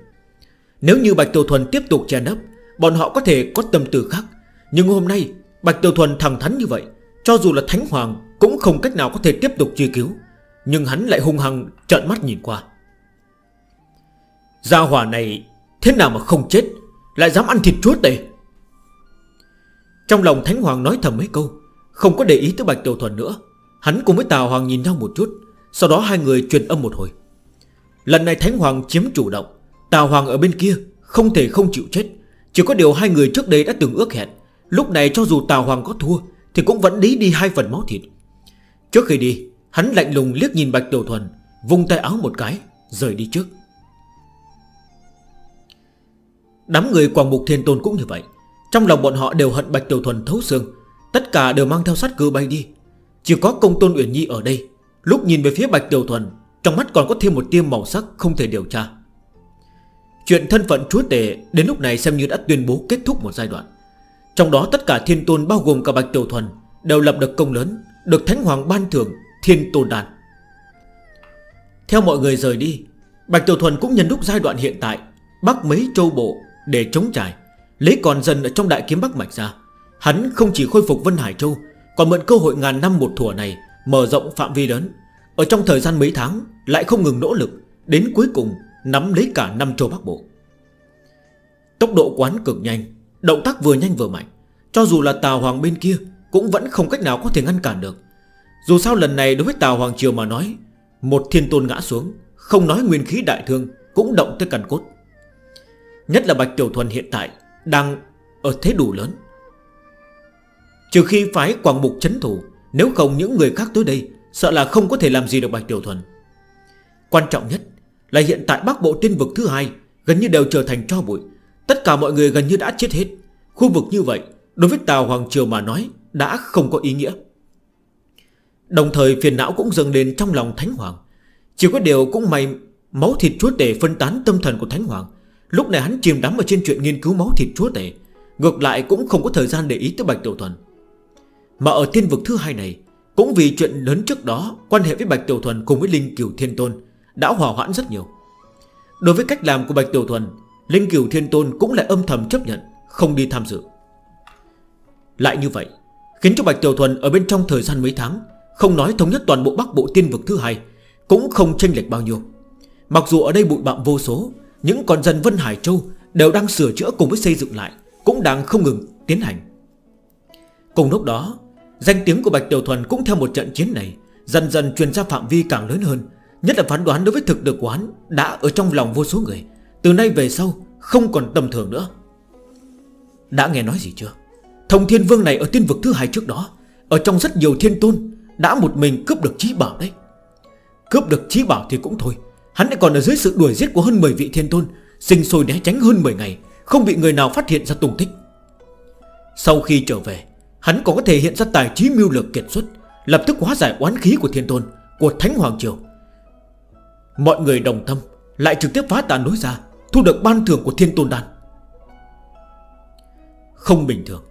Nếu như Bạch Tiểu Thuần tiếp tục che nấp, Bọn họ có thể có tâm tư khác. Nhưng hôm nay, Bạch Tiểu Thuần thẳng thắn như vậy, Cho dù là Thánh Hoàng cũng không cách nào có thể tiếp tục truy cứu, Nhưng hắn lại hung hăng trợn mắt nhìn qua. Gia hỏa này Thế nào mà không chết, Lại dám ăn thịt chuốt đây Trong lòng Thánh Hoàng nói thầm mấy câu, Không có để ý tới Bạch Tiểu Thuần nữa, Hắn cùng với Tào Hoàng nhìn nhau một chút, Sau đó hai người truyền âm một hồi. Lần này Thánh Hoàng chiếm chủ động, Tào Hoàng ở bên kia không thể không chịu chết, Chỉ có điều hai người trước đây đã từng ước hẹn, Lúc này cho dù Tào Hoàng có thua Thì cũng vẫn lý đi hai phần máu thịt. Trước khi đi, Hắn lạnh lùng liếc nhìn Bạch Tiểu Thuần Vùng tay áo một cái, Rời đi trước. Đám người Quảng Mục Thiên Tôn cũng như vậy. Trong lòng bọn họ đều hận Bạch Tiểu Thuần thấu xương. Tất cả đều mang theo sát cư bay đi. Chỉ có công tôn Uyển Nhi ở đây. Lúc nhìn về phía Bạch Tiểu Thuần, Trong mắt còn có thêm một tiêm màu sắc không thể điều tra. Chuyện thân phận chúa tể Đến lúc này xem như đã tuyên bố kết thúc một giai đoạn. Trong đó tất cả thiên tôn bao gồm cả Bạch Tiểu Thuần Đều lập được công lớn. Được Thánh Hoàng ban thưởng Thiên Tôn Đan. Theo mọi người rời đi, Bạch Tiểu Thuần cũng nhận lúc giai đoạn hiện tại bắc mấy châu bộ để chống trải, Lấy còn dần ở trong đại kiếm Bắc Mạch ra. Hắn không chỉ khôi phục Vân Hải Châu, Còn mượn cơ hội ngàn năm một thủa này Mở rộng phạm vi lớn. Ở trong thời gian mấy tháng, lại không ngừng nỗ lực, Đến cuối cùng nắm lấy cả năm châu Bắc Bộ. Tốc độ quán cực nhanh, Động tác vừa nhanh vừa mạnh. Cho dù là tà hoàng bên kia cũng vẫn không cách nào có thể ngăn cản được. Dù sao lần này đối với Tào Hoàng Triều mà nói, Một thiên tôn ngã xuống, Không nói nguyên khí đại thương Cũng động tới căn cốt. Nhất là Bạch Tiểu Thuần hiện tại Đang ở thế đủ lớn. Trừ khi phái quảng mục chấn thủ, Nếu không những người khác tới đây, Sợ là không có thể làm gì được Bạch Tiểu Thuần. Quan trọng nhất Là hiện tại Bắc Bộ tiên vực thứ hai Gần như đều trở thành cho bụi. Tất cả mọi người gần như đã chết hết. Khu vực như vậy, Đối với Tào Hoàng Triều mà nói đã không có ý nghĩa. Đồng thời phiền não cũng dâng lên trong lòng Thánh Hoàng. Chỉ có điều cũng may máu thịt chúa tể phân tán tâm thần của Thánh Hoàng. Lúc này hắn chìm đắm ở trên chuyện nghiên cứu máu thịt chúa tể. Ngược lại cũng không có thời gian để ý tới Bạch Tiểu Thuần. Mà ở thiên vực thứ hai này, cũng vì chuyện lớn trước đó quan hệ với Bạch Tiểu Thuần cùng với Linh Cửu Thiên Tôn đã hòa hoãn rất nhiều. Đối với cách làm của Bạch Tiểu Thuần, Linh Cửu Thiên Tôn cũng lại âm thầm chấp nhận, không đi tham dự. Lại như vậy, Khiến cho Bạch Tiểu Thuần ở bên trong thời gian mấy tháng Không nói thống nhất toàn bộ bắc bộ tiên vực thứ hai, Cũng không chênh lệch bao nhiêu. Mặc dù ở đây bụi bạm vô số, Những con dân Vân Hải Châu Đều đang sửa chữa cùng với xây dựng lại, Cũng đang không ngừng tiến hành. Cùng lúc đó, Danh tiếng của Bạch Tiểu Thuần cũng theo một trận chiến này Dần dần truyền ra phạm vi càng lớn hơn, Nhất là phán đoán đối với thực được quán Đã ở trong lòng vô số người, Từ nay về sau không còn tầm thường nữa. Đã nghe nói gì chưa? Thông thiên vương này ở tiên vực thứ hai trước đó, Ở trong rất nhiều thiên tôn, Đã một mình cướp được trí bảo đấy. Cướp được trí bảo thì cũng thôi, Hắn lại còn ở dưới sự đuổi giết của hơn 10 vị thiên tôn, Sinh sôi né tránh hơn 10 ngày, Không bị người nào phát hiện ra tung tích. Sau khi trở về, Hắn còn có thể hiện ra tài trí mưu lược kiệt xuất, Lập tức hóa giải oán khí của thiên tôn, Của Thánh Hoàng Triều. Mọi người đồng tâm, Lại trực tiếp phá tàn đối ra, Thu được ban thưởng của thiên tôn đàn Không bình thường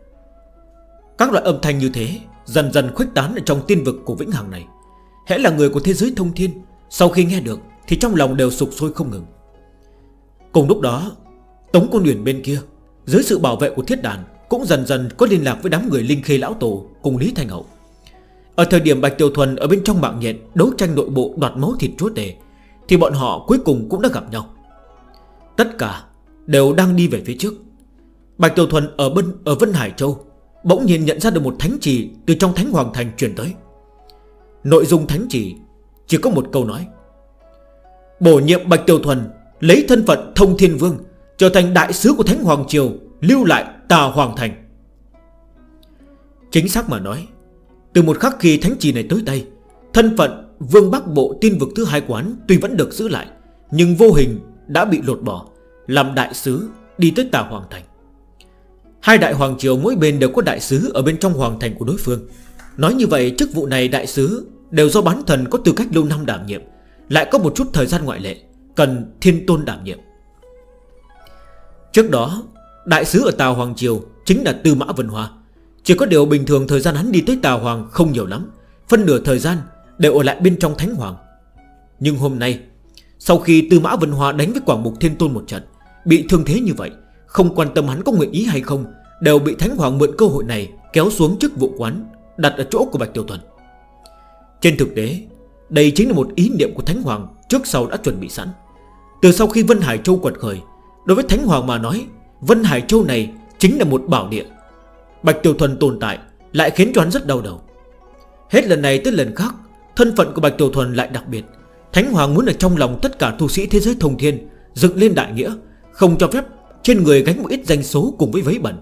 các loại âm thanh như thế Dần dần khuếch tán ở trong tiên vực của Vĩnh Hằng này. Hẽ là người của thế giới thông thiên, Sau khi nghe được Thì trong lòng đều sụp sôi không ngừng. Cùng lúc đó, Tống quân huyền bên kia, Dưới sự bảo vệ của thiết đàn, Cũng dần dần có liên lạc với đám người Linh Khê Lão Tổ Cùng Lý Thành Hậu. Ở thời điểm Bạch Tiểu Thuần ở bên trong mạng nhện Đấu tranh nội bộ đoạt máu thịt chúa tề Thì bọn họ cuối cùng cũng đã gặp nhau. Tất cả đều đang đi về phía trước. Bạch Tiểu Thuần ở bên, ở Vân Hải Châu Bỗng nhiên nhận ra được một thánh chỉ Từ trong thánh hoàng thành truyền tới. Nội dung thánh chỉ Chỉ có một câu nói. Bổ nhiệm Bạch Tiểu Thuần, Lấy thân phận thông thiên vương, Trở thành đại sứ của thánh hoàng triều, Lưu lại tà hoàng thành. Chính xác mà nói, Từ một khắc khi thánh trì này tới tay Thân phận vương bắc bộ tin vực thứ hai quán Tuy vẫn được giữ lại, Nhưng vô hình đã bị lột bỏ, Làm đại sứ đi tới tà hoàng thành. Hai đại hoàng triều mỗi bên đều có đại sứ Ở bên trong hoàng thành của đối phương. Nói như vậy, chức vụ này đại sứ Đều do bán thần có tư cách lâu năm đảm nhiệm. Lại có một chút thời gian ngoại lệ, Cần thiên tôn đảm nhiệm. Trước đó, Đại sứ ở Tàu Hoàng Triều Chính là Tư Mã Vân hòa Chỉ có điều bình thường thời gian hắn đi tới Tàu Hoàng không nhiều lắm, Phân nửa thời gian đều ở lại bên trong Thánh Hoàng. Nhưng hôm nay, Sau khi Tư Mã Vân hòa đánh với Quảng Mục Thiên Tôn một trận, Bị thương thế như vậy không quan tâm hắn có nguyện ý hay không, Đều bị Thánh Hoàng mượn cơ hội này Kéo xuống chức vụ quán, Đặt ở chỗ của Bạch Tiểu Thuần Trên thực tế, Đây chính là một ý niệm của Thánh Hoàng Trước sau đã chuẩn bị sẵn. Từ sau khi Vân Hải Châu quật khởi, Đối với Thánh Hoàng mà nói, Vân Hải Châu này chính là một bảo địa. Bạch Tiểu Thuần tồn tại Lại khiến cho hắn rất đau đầu. Hết lần này tới lần khác, Thân phận của Bạch Tiểu Thuần lại đặc biệt. Thánh Hoàng muốn ở trong lòng tất cả tu sĩ thế giới thông thiên, Dựng lên đại nghĩa, Không cho phép trên người gánh một ít danh số cùng với vấy bẩn.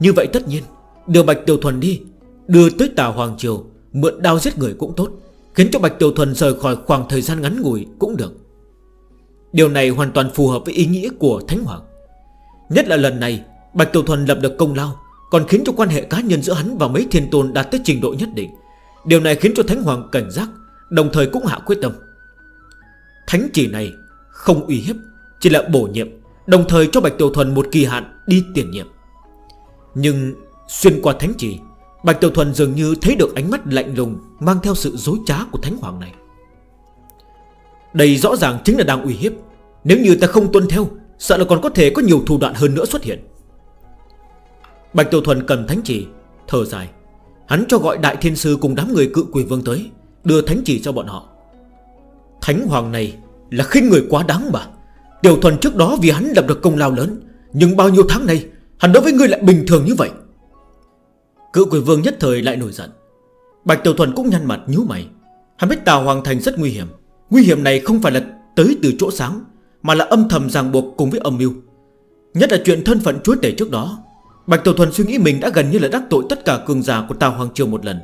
Như vậy tất nhiên, Đưa Bạch Tiểu Thuần đi, Đưa tới Tà Hoàng Triều, Mượn đao giết người cũng tốt, Khiến cho Bạch Tiểu Thuần rời khỏi khoảng thời gian ngắn ngủi cũng được. Điều này hoàn toàn phù hợp với ý nghĩa của Thánh Hoàng. Nhất là lần này, Bạch Tiểu Thuần lập được công lao, Còn khiến cho quan hệ cá nhân giữa hắn và mấy thiên tôn đạt tới trình độ nhất định. Điều này khiến cho Thánh Hoàng cảnh giác, Đồng thời cũng hạ quyết tâm. Thánh chỉ này không uy hiếp, Chỉ là bổ nhiệm. Đồng thời cho Bạch Tiểu Thuần một kỳ hạn đi tiền nhiệm. Nhưng xuyên qua thánh chỉ, Bạch Tiểu Thuần dường như thấy được ánh mắt lạnh lùng Mang theo sự dối trá của thánh hoàng này. Đây rõ ràng chính là đang uy hiếp. Nếu như ta không tuân theo Sợ là còn có thể có nhiều thủ đoạn hơn nữa xuất hiện. Bạch Tiểu Thuần cầm thánh chỉ, Thở dài. Hắn cho gọi đại thiên sư cùng đám người cự quỷ vương tới Đưa thánh chỉ cho bọn họ. Thánh hoàng này là khinh người quá đáng mà. Tiểu thuần trước đó vì hắn lập được công lao lớn. Nhưng bao nhiêu tháng nay, Hắn đối với ngươi lại bình thường như vậy. Cự quỷ vương nhất thời lại nổi giận. Bạch Tiểu Thuần cũng nhăn mặt nhú mày. Hắn biết Tào Hoàng Thành rất nguy hiểm. Nguy hiểm này không phải là tới từ chỗ sáng, Mà là âm thầm ràng buộc cùng với âm mưu. Nhất là chuyện thân phận chúa tể trước đó, Bạch Tiểu Thuần suy nghĩ mình đã gần như là đắc tội Tất cả cường giả của Tào Hoàng Triều một lần.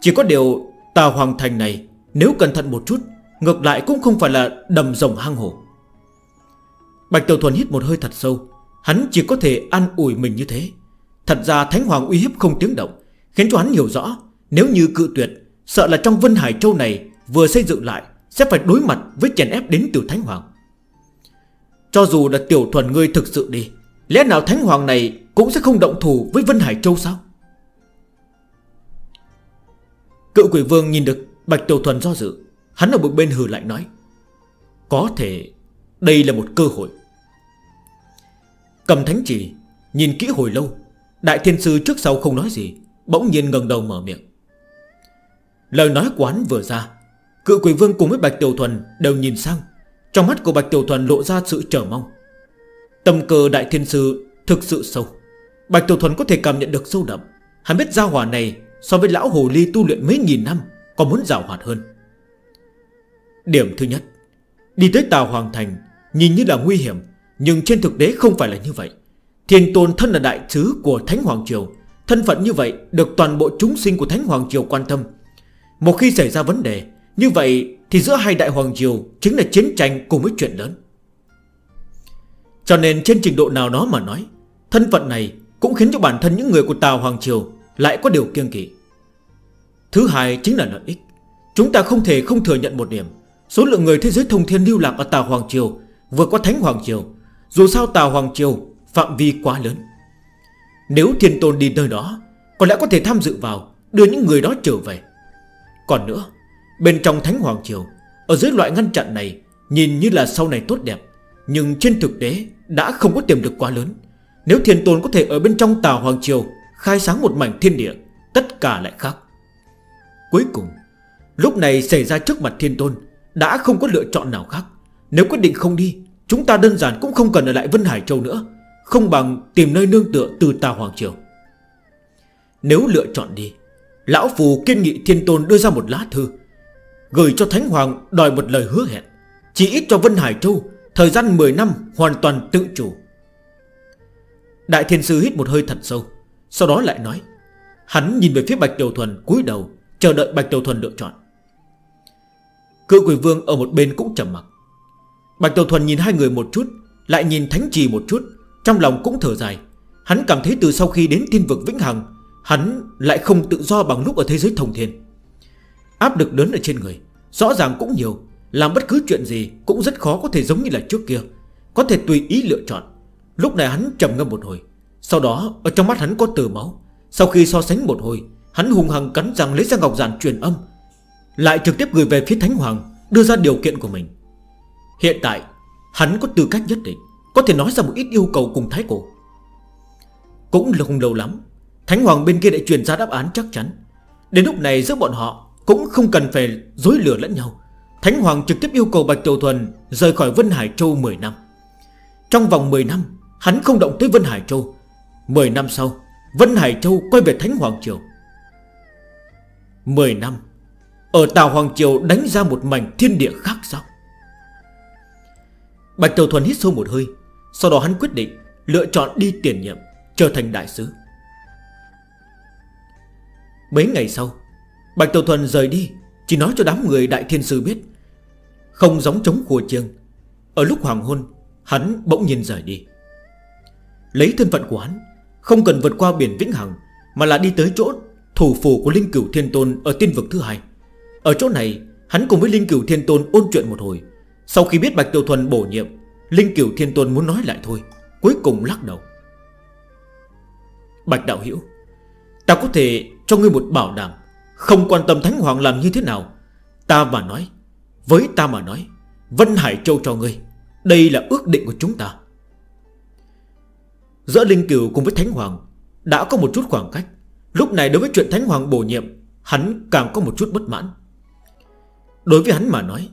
Chỉ có điều Tào Hoàng Thành này, Nếu cẩn thận một chút, Ngược lại cũng không phải là đầm rồng hang hổ. Bạch Tiểu Thuần hít một hơi thật sâu. Hắn chỉ có thể ăn ủi mình như thế. Thật ra Thánh Hoàng uy hiếp không tiếng động, Khiến cho hắn hiểu rõ Nếu như cự tuyệt, Sợ là trong Vân Hải Châu này Vừa xây dựng lại Sẽ phải đối mặt với chèn ép đến từ Thánh Hoàng. Cho dù là Tiểu Thuần ngươi thực sự đi, Lẽ nào Thánh Hoàng này Cũng sẽ không động thủ với Vân Hải Châu sao? Cựu quỷ vương nhìn được Bạch Tiểu Thuần do dự, Hắn ở một bên hừ lại nói, Có thể, đây là một cơ hội. Cầm thánh chỉ, Nhìn kỹ hồi lâu, Đại thiên sư trước sau không nói gì, Bỗng nhiên ngần đầu mở miệng. Lời nói của hắn vừa ra cựu quỷ vương cùng với Bạch Tiểu Thuần đều nhìn sang, Trong mắt của Bạch Tiểu Thuần lộ ra sự trở mong. Tâm cơ đại thiên sư thực sự sâu, Bạch Tiểu Thuần có thể cảm nhận được sâu đậm. Hắn biết gia hỏa này so với lão hồ ly tu luyện mấy nghìn năm Còn muốn rào hoạt hơn. Điểm thứ nhất, Đi tới Tàu Hoàng Thành Nhìn như là nguy hiểm. Nhưng trên thực tế không phải là như vậy. Thiên tôn thân là đại sứ của Thánh Hoàng Triều. Thân phận như vậy được toàn bộ chúng sinh của Thánh Hoàng Triều quan tâm. Một khi xảy ra vấn đề Như vậy thì giữa hai đại Hoàng Triều Chính là chiến tranh cùng với chuyện lớn. Cho nên trên trình độ nào đó mà nói, Thân phận này cũng khiến cho bản thân những người của Tàu Hoàng Triều Lại có điều kiêng kỵ. Thứ hai chính là lợi ích. Chúng ta không thể không thừa nhận một điểm. Số lượng người thế giới thông thiên lưu lạc ở Tàu Hoàng Triều Vừa có Thánh Hoàng Triều dù sao Tào Hoàng Triều phạm vi quá lớn, Nếu thiên tôn đi nơi đó, Có lẽ có thể tham dự vào, Đưa những người đó trở về. Còn nữa, Bên trong Thánh Hoàng Triều, Ở dưới loại ngăn chặn này, Nhìn như là sau này tốt đẹp, Nhưng trên thực tế đã không có tiềm lực quá lớn. Nếu thiên tôn có thể ở bên trong Tào Hoàng Triều Khai sáng một mảnh thiên địa, Tất cả lại khác. Cuối cùng, Lúc này xảy ra trước mặt thiên tôn, Đã không có lựa chọn nào khác. Nếu quyết định không đi Chúng ta đơn giản cũng không cần ở lại Vân Hải Châu nữa, Không bằng tìm nơi nương tựa từ ta Hoàng Triều. Nếu lựa chọn đi, Lão Phù kiên nghị thiên tôn đưa ra một lá thư, Gửi cho Thánh Hoàng đòi một lời hứa hẹn, Chỉ ít cho Vân Hải Châu Thời gian 10 năm hoàn toàn tự chủ. Đại Thiên Sư hít một hơi thật sâu, Sau đó lại nói, Hắn nhìn về phía Bạch Tiểu Thuần cúi đầu, Chờ đợi Bạch Tiểu Thuần lựa chọn. Cự quỷ vương ở một bên cũng trầm mặc. Bạch Tiểu Thuần nhìn hai người một chút, Lại nhìn Thánh Trì một chút, Trong lòng cũng thở dài. Hắn cảm thấy từ sau khi đến thiên vực Vĩnh Hằng, Hắn lại không tự do bằng lúc ở thế giới thông thiên. Áp lực lớn ở trên người, Rõ ràng cũng nhiều, Làm bất cứ chuyện gì cũng rất khó có thể giống như là trước kia, Có thể tùy ý lựa chọn. Lúc này hắn trầm ngâm một hồi, Sau đó ở trong mắt hắn có từ máu. Sau khi so sánh một hồi, Hắn hùng hằng cắn răng lấy ra ngọc giản truyền âm, Lại trực tiếp gửi về phía Thánh Hoàng, Đưa ra điều kiện của mình. Hiện tại, hắn có tư cách nhất định, Có thể nói ra một ít yêu cầu cùng thái cổ. Cũng là không lâu lắm, Thánh hoàng bên kia đã truyền ra đáp án chắc chắn. Đến lúc này giữa bọn họ Cũng không cần phải dối lửa lẫn nhau. Thánh hoàng trực tiếp yêu cầu Bạch Tiểu Thuần Rời khỏi Vân Hải Châu 10 năm. Trong vòng 10 năm, Hắn không động tới Vân Hải Châu. 10 năm sau, Vân Hải Châu quay về Thánh Hoàng Triều. 10 năm, Ở Tàu Hoàng Triều đánh ra một mảnh thiên địa khác sao? Bạch Tiểu Thuần hít sâu một hơi. Sau đó hắn quyết định lựa chọn đi tiền nhiệm, Trở thành đại sứ. Mấy ngày sau, Bạch Tiểu Thuần rời đi, Chỉ nói cho đám người đại thiên sư biết Không giống chống khua chiêng. Ở lúc hoàng hôn, Hắn bỗng nhiên rời đi. Lấy thân phận của hắn, Không cần vượt qua biển Vĩnh Hằng, Mà là đi tới chỗ thủ phủ của Linh Cửu Thiên Tôn Ở tiên vực thứ hai. Ở chỗ này, hắn cùng với Linh Cửu Thiên Tôn ôn chuyện một hồi. Sau khi biết Bạch Tiêu Thuần bổ nhiệm, Linh kiều Thiên Tôn muốn nói lại thôi, Cuối cùng lắc đầu. Bạch Đạo Hiểu Ta có thể cho ngươi một bảo đảm, Không quan tâm Thánh Hoàng làm như thế nào, Ta mà nói, Với ta mà nói, Vân Hải Châu cho ngươi, Đây là ước định của chúng ta. Giữa Linh kiều cùng với Thánh Hoàng, Đã có một chút khoảng cách. Lúc này đối với chuyện Thánh Hoàng bổ nhiệm, Hắn càng có một chút bất mãn. Đối với hắn mà nói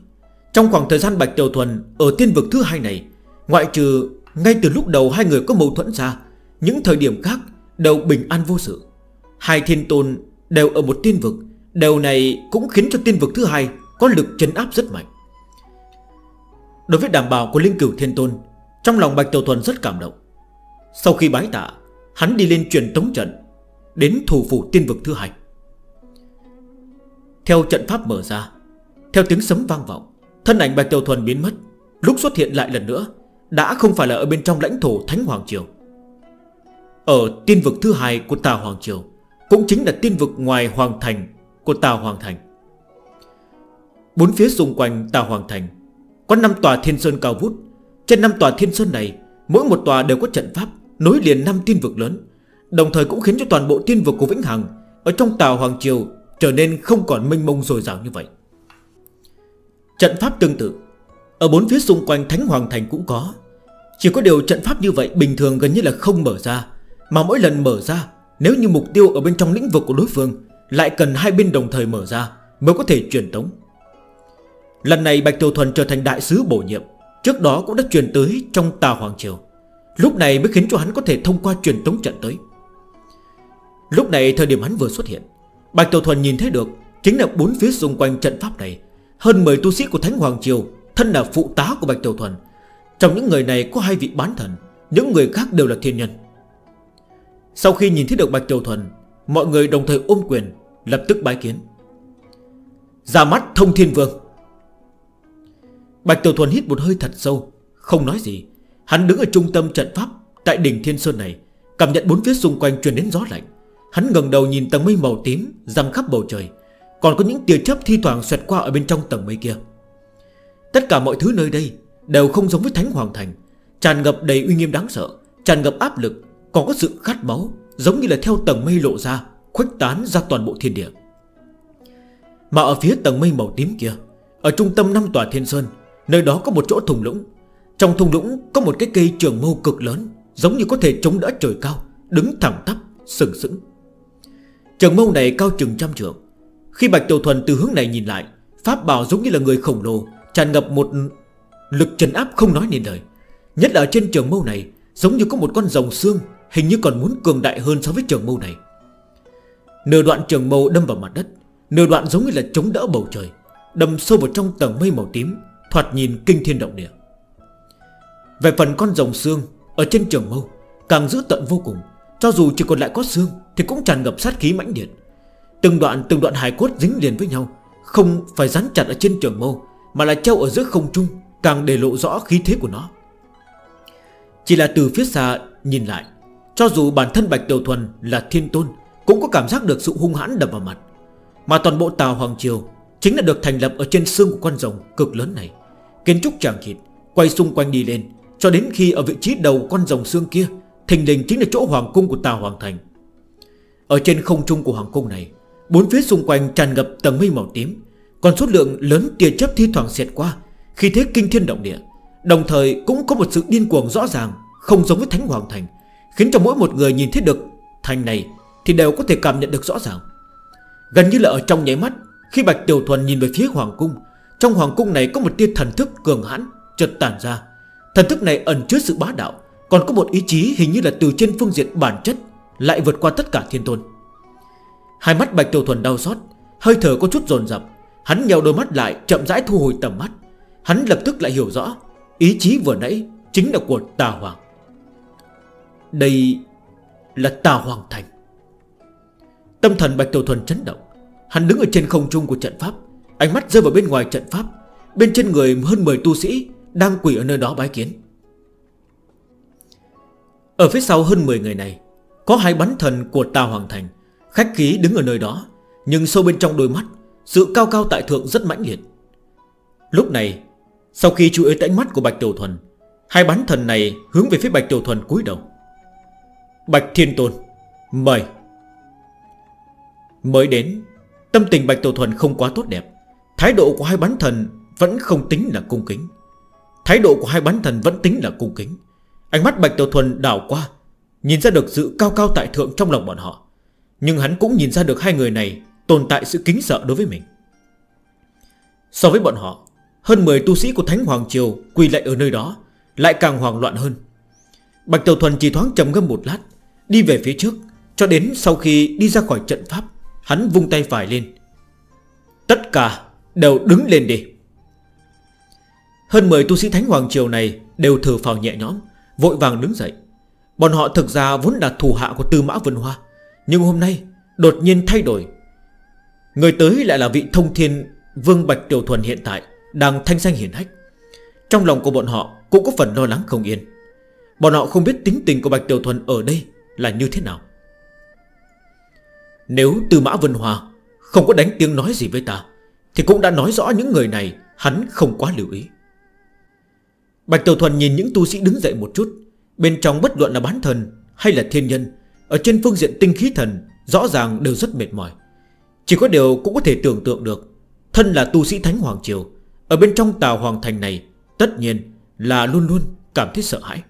trong khoảng thời gian Bạch Tiểu Thuần Ở tiên vực thứ hai này, Ngoại trừ ngay từ lúc đầu hai người có mâu thuẫn ra, Những thời điểm khác Đều bình an vô sự. Hai thiên tôn đều ở một tiên vực, Điều này cũng khiến cho tiên vực thứ hai Có lực chấn áp rất mạnh. Đối với đảm bảo của Linh Cửu Thiên Tôn, Trong lòng Bạch Tiểu Thuần rất cảm động. Sau khi bái tạ, Hắn đi lên truyền tống trận, Đến thủ phủ tiên vực thứ hai. Theo trận pháp mở ra, Theo tiếng sấm vang vọng Thân ảnh Bạch Tiêu Thuần biến mất, Lúc xuất hiện lại lần nữa, Đã không phải là ở bên trong lãnh thổ Thánh Hoàng Triều. Ở tiên vực thứ hai của Tà Hoàng Triều, Cũng chính là tiên vực ngoài Hoàng Thành Của Tà Hoàng Thành. Bốn phía xung quanh Tà Hoàng Thành, Có 5 tòa thiên sơn cao vút. Trên 5 tòa thiên sơn này, Mỗi một tòa đều có trận pháp Nối liền 5 tiên vực lớn, Đồng thời cũng khiến cho toàn bộ tiên vực của Vĩnh Hằng Ở trong Tà Hoàng Triều Trở nên không còn mênh mông rồi rào như vậy. Trận pháp tương tự. Ở bốn phía xung quanh Thánh Hoàng Thành cũng có. Chỉ có điều trận pháp như vậy bình thường gần như là không mở ra. Mà mỗi lần mở ra, Nếu như mục tiêu ở bên trong lĩnh vực của đối phương, Lại cần hai bên đồng thời mở ra Mới có thể truyền tống. Lần này Bạch Tiểu Thuần trở thành đại sứ bổ nhiệm. Trước đó cũng đã truyền tới trong Tà Hoàng Triều. Lúc này mới khiến cho hắn có thể thông qua truyền tống trận tới. Lúc này thời điểm hắn vừa xuất hiện, Bạch Tiểu Thuần nhìn thấy được Chính là bốn phía xung quanh trận pháp này hơn 10 tu sĩ của Thánh Hoàng Triều, Thân là phụ tá của Bạch Tiểu Thuần. Trong những người này có hai vị bán thần, Những người khác đều là thiên nhân. Sau khi nhìn thấy được Bạch Tiểu Thuần, Mọi người đồng thời ôm quyền, Lập tức bái kiến. Ra mắt thông thiên vương. Bạch Tiểu Thuần hít một hơi thật sâu, Không nói gì. Hắn đứng ở trung tâm trận pháp Tại đỉnh Thiên Sơn này, Cảm nhận bốn phía xung quanh truyền đến gió lạnh. Hắn gần đầu nhìn tầng mây màu tím Rằm khắp bầu trời. Còn có những tia chớp thi thoảng xoẹt qua ở bên trong tầng mây kia. Tất cả mọi thứ nơi đây Đều không giống với Thánh Hoàng Thành Tràn ngập đầy uy nghiêm đáng sợ Tràn ngập áp lực Còn có sự khát máu Giống như là theo tầng mây lộ ra Khuếch tán ra toàn bộ thiên địa. Mà ở phía tầng mây màu tím kia Ở trung tâm năm tòa thiên sơn Nơi đó có một chỗ thùng lũng. Trong thùng lũng có một cái cây trường mâu cực lớn Giống như có thể chống đỡ trời cao Đứng thẳng tắp, sừng sững. Trường mâu này cao chừng trăm trượng khi Bạch Tiểu Thuần từ hướng này nhìn lại, Pháp bảo giống như là người khổng lồ, Tràn ngập một lực trần áp không nói nên lời. Nhất là trên trường mâu này, Giống như có một con rồng xương, Hình như còn muốn cường đại hơn so với trường mâu này. Nửa đoạn trường mâu đâm vào mặt đất, Nửa đoạn giống như là chống đỡ bầu trời, Đâm sâu vào trong tầng mây màu tím, Thoạt nhìn kinh thiên động địa. Về phần con rồng xương, Ở trên trường mâu, Càng giữ tận vô cùng, Cho dù chỉ còn lại có xương Thì cũng tràn ngập sát khí mãnh điện Từng đoạn từng đoạn hài cốt dính liền với nhau, Không phải rắn chặt ở trên trường mâu, Mà là treo ở giữa không trung, Càng để lộ rõ khí thế của nó. Chỉ là từ phía xa nhìn lại, Cho dù bản thân Bạch Tiểu Thuần là thiên tôn, Cũng có cảm giác được sự hung hãn đập vào mặt. Mà toàn bộ Tàu Hoàng Triều Chính là được thành lập ở trên xương của con rồng cực lớn này. Kiến trúc chẳng thịt Quay xung quanh đi lên, Cho đến khi ở vị trí đầu con rồng xương kia, Thình lình chính là chỗ hoàng cung của Tàu Hoàng Thành. Ở trên không trung của hoàng cung này Bốn phía xung quanh tràn ngập tầng mây màu tím, Còn số lượng lớn tia chấp thi thoảng xẹt qua, Khi thế kinh thiên động địa. Đồng thời cũng có một sự điên cuồng rõ ràng, Không giống với Thánh Hoàng Thành, Khiến cho mỗi một người nhìn thấy được Thành này thì đều có thể cảm nhận được rõ ràng. Gần như là ở trong nháy mắt, Khi Bạch Tiểu Thuần nhìn về phía Hoàng Cung, Trong Hoàng Cung này có một tia thần thức cường hãn Chợt tản ra. Thần thức này ẩn chứa sự bá đạo, Còn có một ý chí hình như là từ trên phương diện bản chất Lại vượt qua tất cả thiên tôn. Hai mắt Bạch Tiểu Thuần đau xót, Hơi thở có chút dồn dập. Hắn nheo đôi mắt lại, chậm rãi thu hồi tầm mắt. Hắn lập tức lại hiểu rõ, Ý chí vừa nãy chính là của Tà Hoàng. Đây là Tà Hoàng Thành. Tâm thần Bạch Tiểu Thuần chấn động. Hắn đứng ở trên không trung của trận pháp, Ánh mắt rơi vào bên ngoài trận pháp. Bên trên người hơn 10 tu sĩ Đang quỷ ở nơi đó bái kiến. Ở phía sau hơn 10 người này, Có hai bắn thần của Tà Hoàng Thành. Khách khí đứng ở nơi đó, Nhưng sâu bên trong đôi mắt, Sự cao cao tại thượng rất mãnh liệt. Lúc này, Sau khi chú ý tới mắt của Bạch Tiểu Thuần, Hai bán thần này hướng về phía Bạch Tiểu Thuần cúi đầu. Bạch Thiên Tôn, Mời. Mới đến, Tâm tình Bạch Tiểu Thuần không quá tốt đẹp. Thái độ của hai bán thần vẫn không tính là cung kính. Thái độ của hai bán thần vẫn tính là cung kính. Ánh mắt Bạch Tiểu Thuần đảo qua, Nhìn ra được sự cao cao tại thượng trong lòng bọn họ. Nhưng hắn cũng nhìn ra được hai người này Tồn tại sự kính sợ đối với mình. So với bọn họ, Hơn 10 tu sĩ của Thánh Hoàng Triều Quỳ lại ở nơi đó, Lại càng hoảng loạn hơn. Bạch Tiểu Thuần chỉ thoáng chầm ngâm một lát, Đi về phía trước, Cho đến sau khi đi ra khỏi trận pháp, Hắn vung tay phải lên. Tất cả đều đứng lên đi. Hơn 10 tu sĩ Thánh Hoàng Triều này Đều thở phào nhẹ nhõm, Vội vàng đứng dậy. Bọn họ thực ra vốn là thù hạ của Tư Mã Vân Hoa. Nhưng hôm nay, đột nhiên thay đổi. Người tới lại là vị thông thiên Vương Bạch Tiểu Thuần hiện tại, Đang thanh danh hiển hách. Trong lòng của bọn họ cũng có phần lo lắng không yên. Bọn họ không biết tính tình của Bạch Tiểu Thuần ở đây là như thế nào. Nếu Tư Mã Vân Hòa Không có đánh tiếng nói gì với ta, Thì cũng đã nói rõ những người này Hắn không quá lưu ý. Bạch Tiểu Thuần nhìn những tu sĩ đứng dậy một chút, Bên trong bất luận là bán thần hay là thiên nhân ở trên phương diện tinh khí thần, Rõ ràng đều rất mệt mỏi. Chỉ có điều cũng có thể tưởng tượng được, Thân là tu sĩ Thánh Hoàng Triều, Ở bên trong tàu Hoàng Thành này, Tất nhiên là luôn luôn cảm thấy sợ hãi.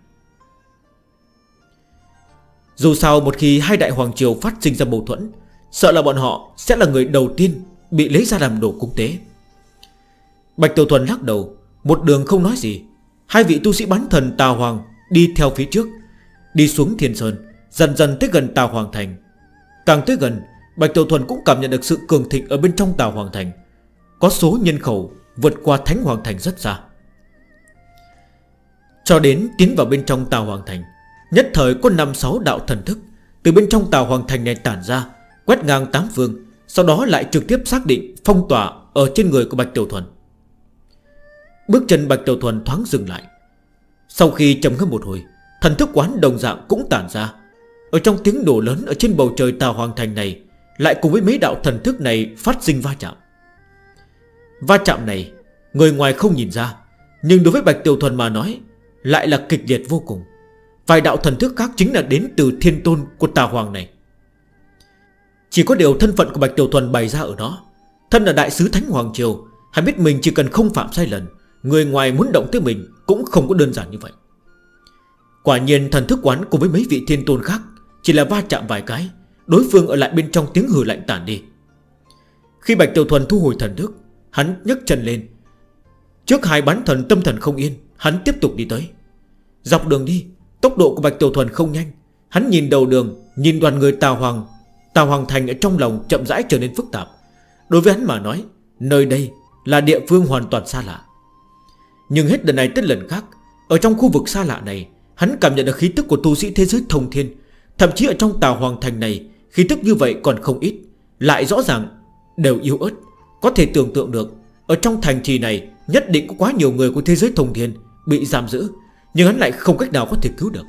Dù sao một khi hai đại Hoàng Triều phát sinh ra mâu thuẫn, Sợ là bọn họ sẽ là người đầu tiên Bị lấy ra làm đồ cung tế. Bạch Tiểu Thuần lắc đầu, Một đường không nói gì. Hai vị tu sĩ bán thần Tà Hoàng Đi theo phía trước, Đi xuống Thiên Sơn. Dần dần tới gần Tàu Hoàng Thành. Càng tới gần, Bạch Tiểu Thuần cũng cảm nhận được sự cường thịnh Ở bên trong Tàu Hoàng Thành. Có số nhân khẩu vượt qua Thánh Hoàng Thành rất xa. Cho đến tiến vào bên trong Tàu Hoàng Thành, Nhất thời có 5-6 đạo thần thức Từ bên trong Tàu Hoàng Thành này tản ra, Quét ngang tám phương, Sau đó lại trực tiếp xác định phong tỏa Ở trên người của Bạch Tiểu Thuần. Bước chân Bạch Tiểu Thuần thoáng dừng lại. Sau khi chấm ngâm một hồi, Thần thức quán đồng dạng cũng tản ra ở trong tiếng nổ lớn Ở trên bầu trời tàu hoàng thành này, Lại cùng với mấy đạo thần thức này phát sinh va chạm. Va chạm này, Người ngoài không nhìn ra, Nhưng đối với Bạch Tiểu Thuần mà nói, Lại là kịch liệt vô cùng. Vài đạo thần thức khác chính là đến từ thiên tôn của tà hoàng này. Chỉ có điều thân phận của Bạch Tiểu Thuần bày ra ở đó, Thân là đại sứ Thánh Hoàng Triều Hắn biết mình chỉ cần không phạm sai lần Người ngoài muốn động tới mình Cũng không có đơn giản như vậy. Quả nhiên thần thức quán cùng với mấy vị thiên tôn khác chỉ là va chạm vài cái, Đối phương ở lại bên trong tiếng hừ lạnh tản đi. Khi Bạch Tiểu Thuần thu hồi thần thức, Hắn nhấc chân lên. Trước hai bán thần tâm thần không yên, Hắn tiếp tục đi tới. Dọc đường đi, Tốc độ của Bạch Tiểu Thuần không nhanh. Hắn nhìn đầu đường, Nhìn đoàn người Tào Hoàng. Tào Hoàng Thành ở trong lòng chậm rãi trở nên phức tạp. Đối với hắn mà nói, Nơi đây là địa phương hoàn toàn xa lạ. Nhưng hết lần này tới lần khác, Ở trong khu vực xa lạ này, Hắn cảm nhận được khí tức của tu sĩ thế giới thông thiên. Thậm chí ở trong tàu hoàng thành này, Khí tức như vậy còn không ít, Lại rõ ràng đều yếu ớt, Có thể tưởng tượng được. Ở trong thành trì này, nhất định có quá nhiều người của thế giới thông thiên Bị giam giữ, Nhưng hắn lại không cách nào có thể cứu được.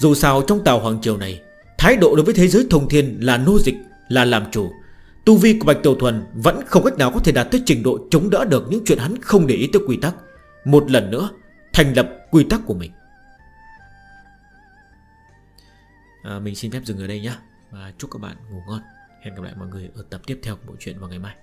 Dù sao, trong tàu hoàng triều này, Thái độ đối với thế giới thông thiên là nô dịch, Là làm chủ. Tu vi của Bạch Tiểu Thuần vẫn không cách nào có thể đạt tới trình độ chống đỡ được những chuyện hắn không để ý tới quy tắc. Một lần nữa, Thành lập quy tắc của mình. à, Mình xin phép dừng ở đây nhé Và chúc các bạn ngủ ngon. Hẹn gặp lại mọi người ở tập tiếp theo của bộ truyện vào ngày mai.